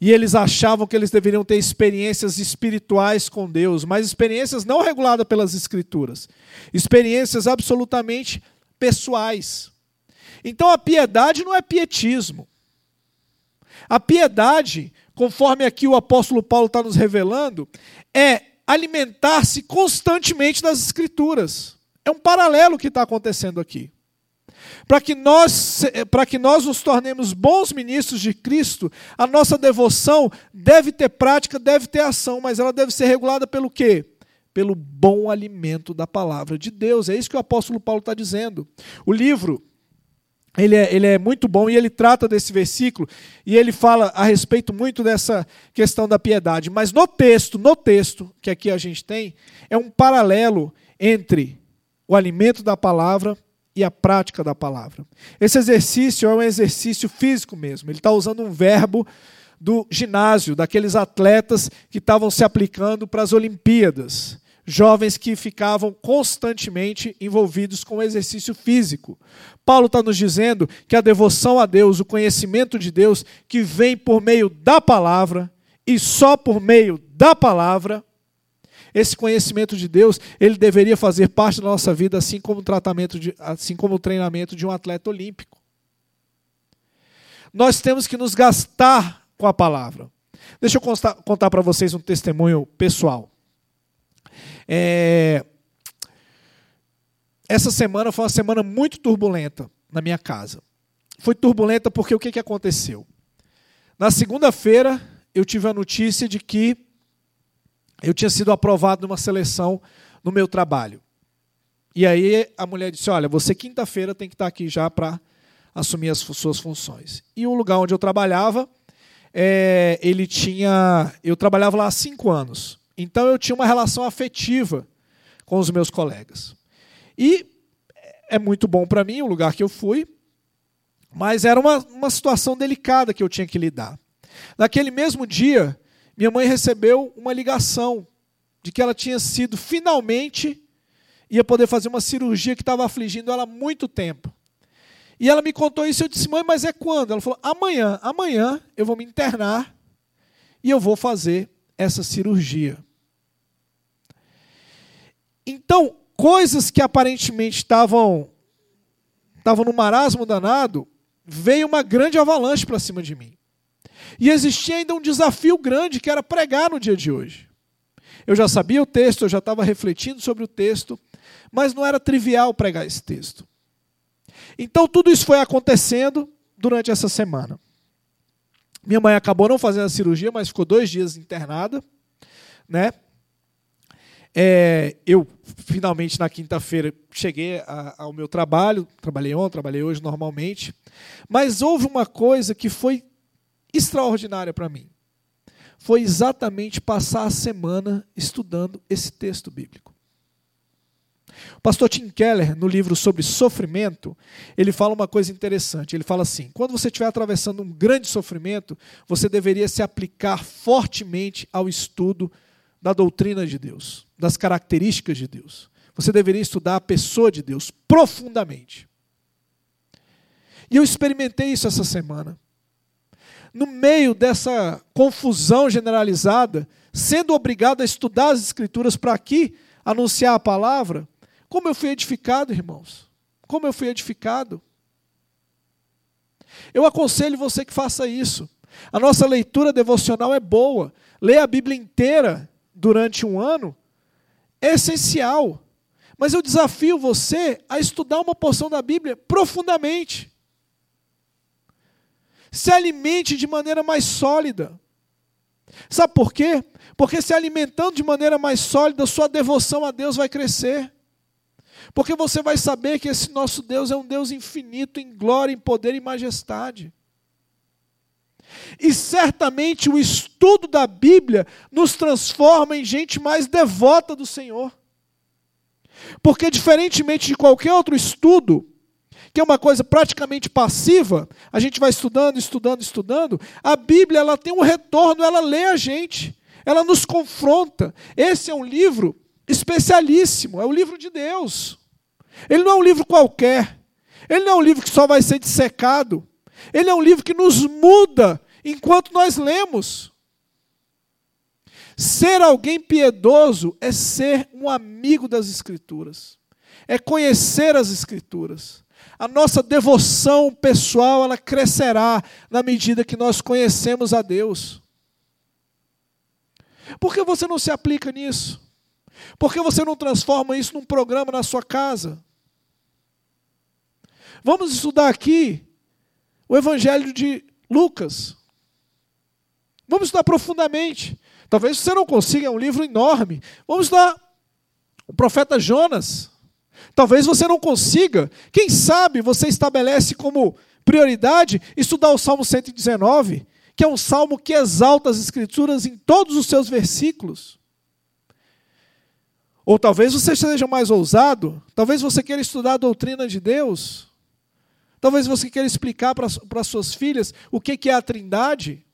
E eles achavam que eles deveriam ter experiências espirituais com Deus, mas experiências não reguladas pelas Escrituras, experiências absolutamente pessoais. Então a piedade não é pietismo. A piedade, conforme aqui o apóstolo Paulo está nos revelando, é alimentar-se constantemente das Escrituras. É um paralelo que está acontecendo aqui. Para que, nós, para que nós nos tornemos bons ministros de Cristo, a nossa devoção deve ter prática, deve ter ação, mas ela deve ser regulada pelo quê? Pelo bom alimento da palavra de Deus. É isso que o apóstolo Paulo está dizendo. O livro ele é, ele é muito bom e ele trata desse versículo e ele fala a respeito muito dessa questão da piedade. Mas no texto, no texto que aqui a gente tem, é um paralelo entre o alimento da palavra e a prática da palavra. Esse exercício é um exercício físico mesmo. Ele está usando um verbo do ginásio, daqueles atletas que estavam se aplicando para as Olimpíadas jovens que ficavam constantemente envolvidos com o exercício físico. Paulo está nos dizendo que a devoção a Deus, o conhecimento de Deus, que vem por meio da palavra e só por meio da palavra, esse conhecimento de Deus, ele deveria fazer parte da nossa vida, assim como o tratamento, de, assim como o treinamento de um atleta olímpico. Nós temos que nos gastar com a palavra. Deixa eu contar para vocês um testemunho pessoal. É... Essa semana foi uma semana muito turbulenta na minha casa. Foi turbulenta porque o que, que aconteceu? Na segunda-feira, eu tive a notícia de que eu tinha sido aprovado numa seleção no meu trabalho. E aí a mulher disse: Olha, você quinta-feira tem que estar aqui já para assumir as suas funções. E o lugar onde eu trabalhava, é, ele tinha. Eu trabalhava lá há cinco anos. Então eu tinha uma relação afetiva com os meus colegas. E é muito bom para mim o lugar que eu fui, mas era uma, uma situação delicada que eu tinha que lidar. Naquele mesmo dia, minha mãe recebeu uma ligação de que ela tinha sido finalmente ia poder fazer uma cirurgia que estava afligindo ela há muito tempo. E ela me contou isso, eu disse: "Mãe, mas é quando?" Ela falou: "Amanhã, amanhã eu vou me internar e eu vou fazer essa cirurgia." Então, coisas que aparentemente estavam estavam no marasmo danado, veio uma grande avalanche para cima de mim. E existia ainda um desafio grande que era pregar no dia de hoje. Eu já sabia o texto, eu já estava refletindo sobre o texto, mas não era trivial pregar esse texto. Então tudo isso foi acontecendo durante essa semana. Minha mãe acabou não fazendo a cirurgia, mas ficou dois dias internada, né? É, eu finalmente na quinta-feira cheguei a, ao meu trabalho, trabalhei ontem, trabalhei hoje normalmente, mas houve uma coisa que foi extraordinária para mim. Foi exatamente passar a semana estudando esse texto bíblico. O pastor Tim Keller, no livro sobre sofrimento, ele fala uma coisa interessante. Ele fala assim: quando você estiver atravessando um grande sofrimento, você deveria se aplicar fortemente ao estudo da doutrina de Deus das características de Deus. Você deveria estudar a pessoa de Deus profundamente. E eu experimentei isso essa semana. No meio dessa confusão generalizada, sendo obrigado a estudar as Escrituras para aqui anunciar a palavra, como eu fui edificado, irmãos. Como eu fui edificado. Eu aconselho você que faça isso. A nossa leitura devocional é boa. Leia a Bíblia inteira durante um ano é essencial. Mas eu desafio você a estudar uma porção da Bíblia profundamente. Se alimente de maneira mais sólida. Sabe por quê? Porque se alimentando de maneira mais sólida, sua devoção a Deus vai crescer. Porque você vai saber que esse nosso Deus é um Deus infinito em glória, em poder e majestade. E certamente o estudo da Bíblia nos transforma em gente mais devota do Senhor. Porque, diferentemente de qualquer outro estudo, que é uma coisa praticamente passiva, a gente vai estudando, estudando, estudando, a Bíblia ela tem um retorno, ela lê a gente, ela nos confronta. Esse é um livro especialíssimo, é o livro de Deus. Ele não é um livro qualquer. Ele não é um livro que só vai ser dissecado. Ele é um livro que nos muda enquanto nós lemos. Ser alguém piedoso é ser um amigo das Escrituras, é conhecer as Escrituras. A nossa devoção pessoal ela crescerá na medida que nós conhecemos a Deus. Por que você não se aplica nisso? Por que você não transforma isso num programa na sua casa? Vamos estudar aqui o Evangelho de Lucas. Vamos estudar profundamente. Talvez você não consiga, é um livro enorme. Vamos estudar o profeta Jonas. Talvez você não consiga. Quem sabe você estabelece como prioridade estudar o Salmo 119, que é um salmo que exalta as Escrituras em todos os seus versículos. Ou talvez você seja mais ousado, talvez você queira estudar a doutrina de Deus, talvez você queira explicar para, para suas filhas o que, que é a trindade.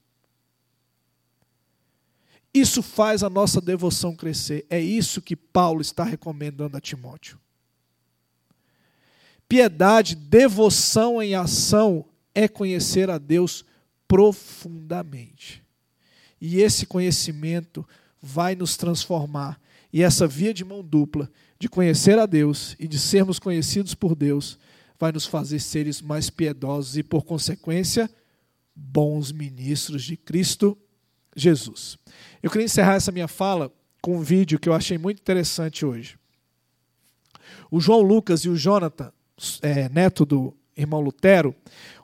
Isso faz a nossa devoção crescer. É isso que Paulo está recomendando a Timóteo. Piedade, devoção em ação é conhecer a Deus profundamente. E esse conhecimento vai nos transformar e essa via de mão dupla, de conhecer a Deus e de sermos conhecidos por Deus, vai nos fazer seres mais piedosos e, por consequência, bons ministros de Cristo Jesus. Eu queria encerrar essa minha fala com um vídeo que eu achei muito interessante hoje. O João Lucas e o Jonathan, é, neto do irmão Lutero,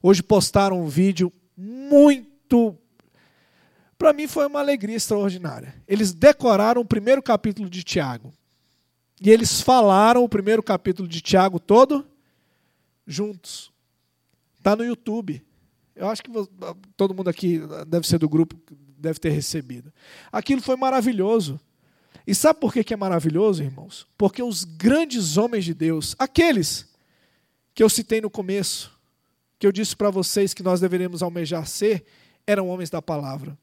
hoje postaram um vídeo muito para mim foi uma alegria extraordinária. Eles decoraram o primeiro capítulo de Tiago. E eles falaram o primeiro capítulo de Tiago todo juntos. Está no YouTube. Eu acho que todo mundo aqui deve ser do grupo, deve ter recebido. Aquilo foi maravilhoso. E sabe por que é maravilhoso, irmãos? Porque os grandes homens de Deus, aqueles que eu citei no começo, que eu disse para vocês que nós deveríamos almejar ser, eram homens da palavra.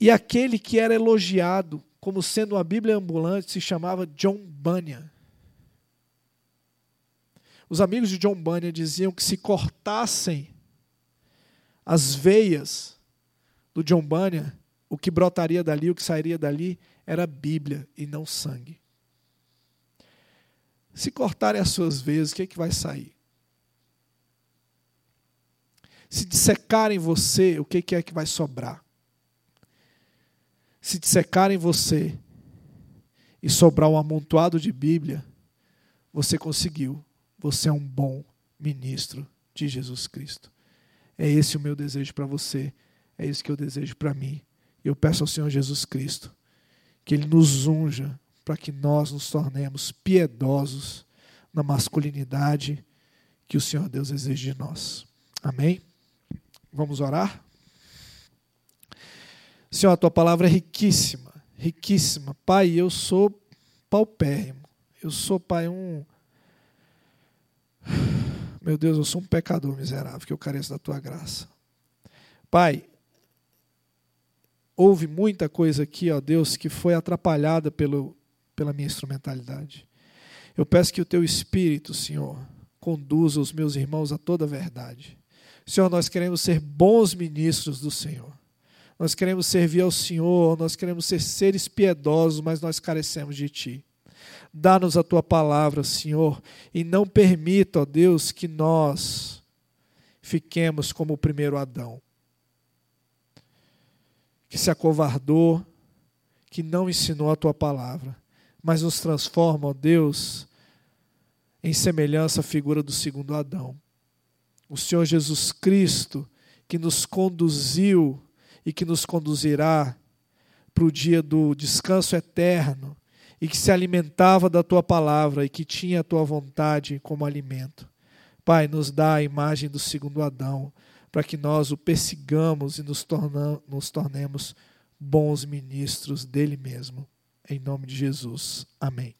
E aquele que era elogiado como sendo uma Bíblia ambulante se chamava John Bunyan. Os amigos de John Bunyan diziam que se cortassem as veias do John Bunyan, o que brotaria dali, o que sairia dali, era Bíblia e não sangue. Se cortarem as suas veias, o que, é que vai sair? Se dissecarem você, o que, que é que vai sobrar? se dissecarem você e sobrar um amontoado de Bíblia, você conseguiu. Você é um bom ministro de Jesus Cristo. É esse o meu desejo para você, é isso que eu desejo para mim. Eu peço ao Senhor Jesus Cristo que Ele nos unja para que nós nos tornemos piedosos na masculinidade que o Senhor Deus exige de nós. Amém? Vamos orar? Senhor, a tua palavra é riquíssima, riquíssima. Pai, eu sou paupérrimo. Eu sou, Pai, um. Meu Deus, eu sou um pecador miserável, que eu careço da tua graça. Pai, houve muita coisa aqui, ó Deus, que foi atrapalhada pelo, pela minha instrumentalidade. Eu peço que o teu Espírito, Senhor, conduza os meus irmãos a toda a verdade. Senhor, nós queremos ser bons ministros do Senhor. Nós queremos servir ao Senhor, nós queremos ser seres piedosos, mas nós carecemos de Ti. Dá-nos a Tua palavra, Senhor, e não permita, ó Deus, que nós fiquemos como o primeiro Adão, que se acovardou, que não ensinou a Tua palavra, mas nos transforma, ó Deus, em semelhança à figura do segundo Adão. O Senhor Jesus Cristo, que nos conduziu e que nos conduzirá para o dia do descanso eterno e que se alimentava da tua palavra e que tinha a tua vontade como alimento. Pai, nos dá a imagem do segundo Adão, para que nós o persigamos e nos, nos tornemos bons ministros dele mesmo. Em nome de Jesus. Amém.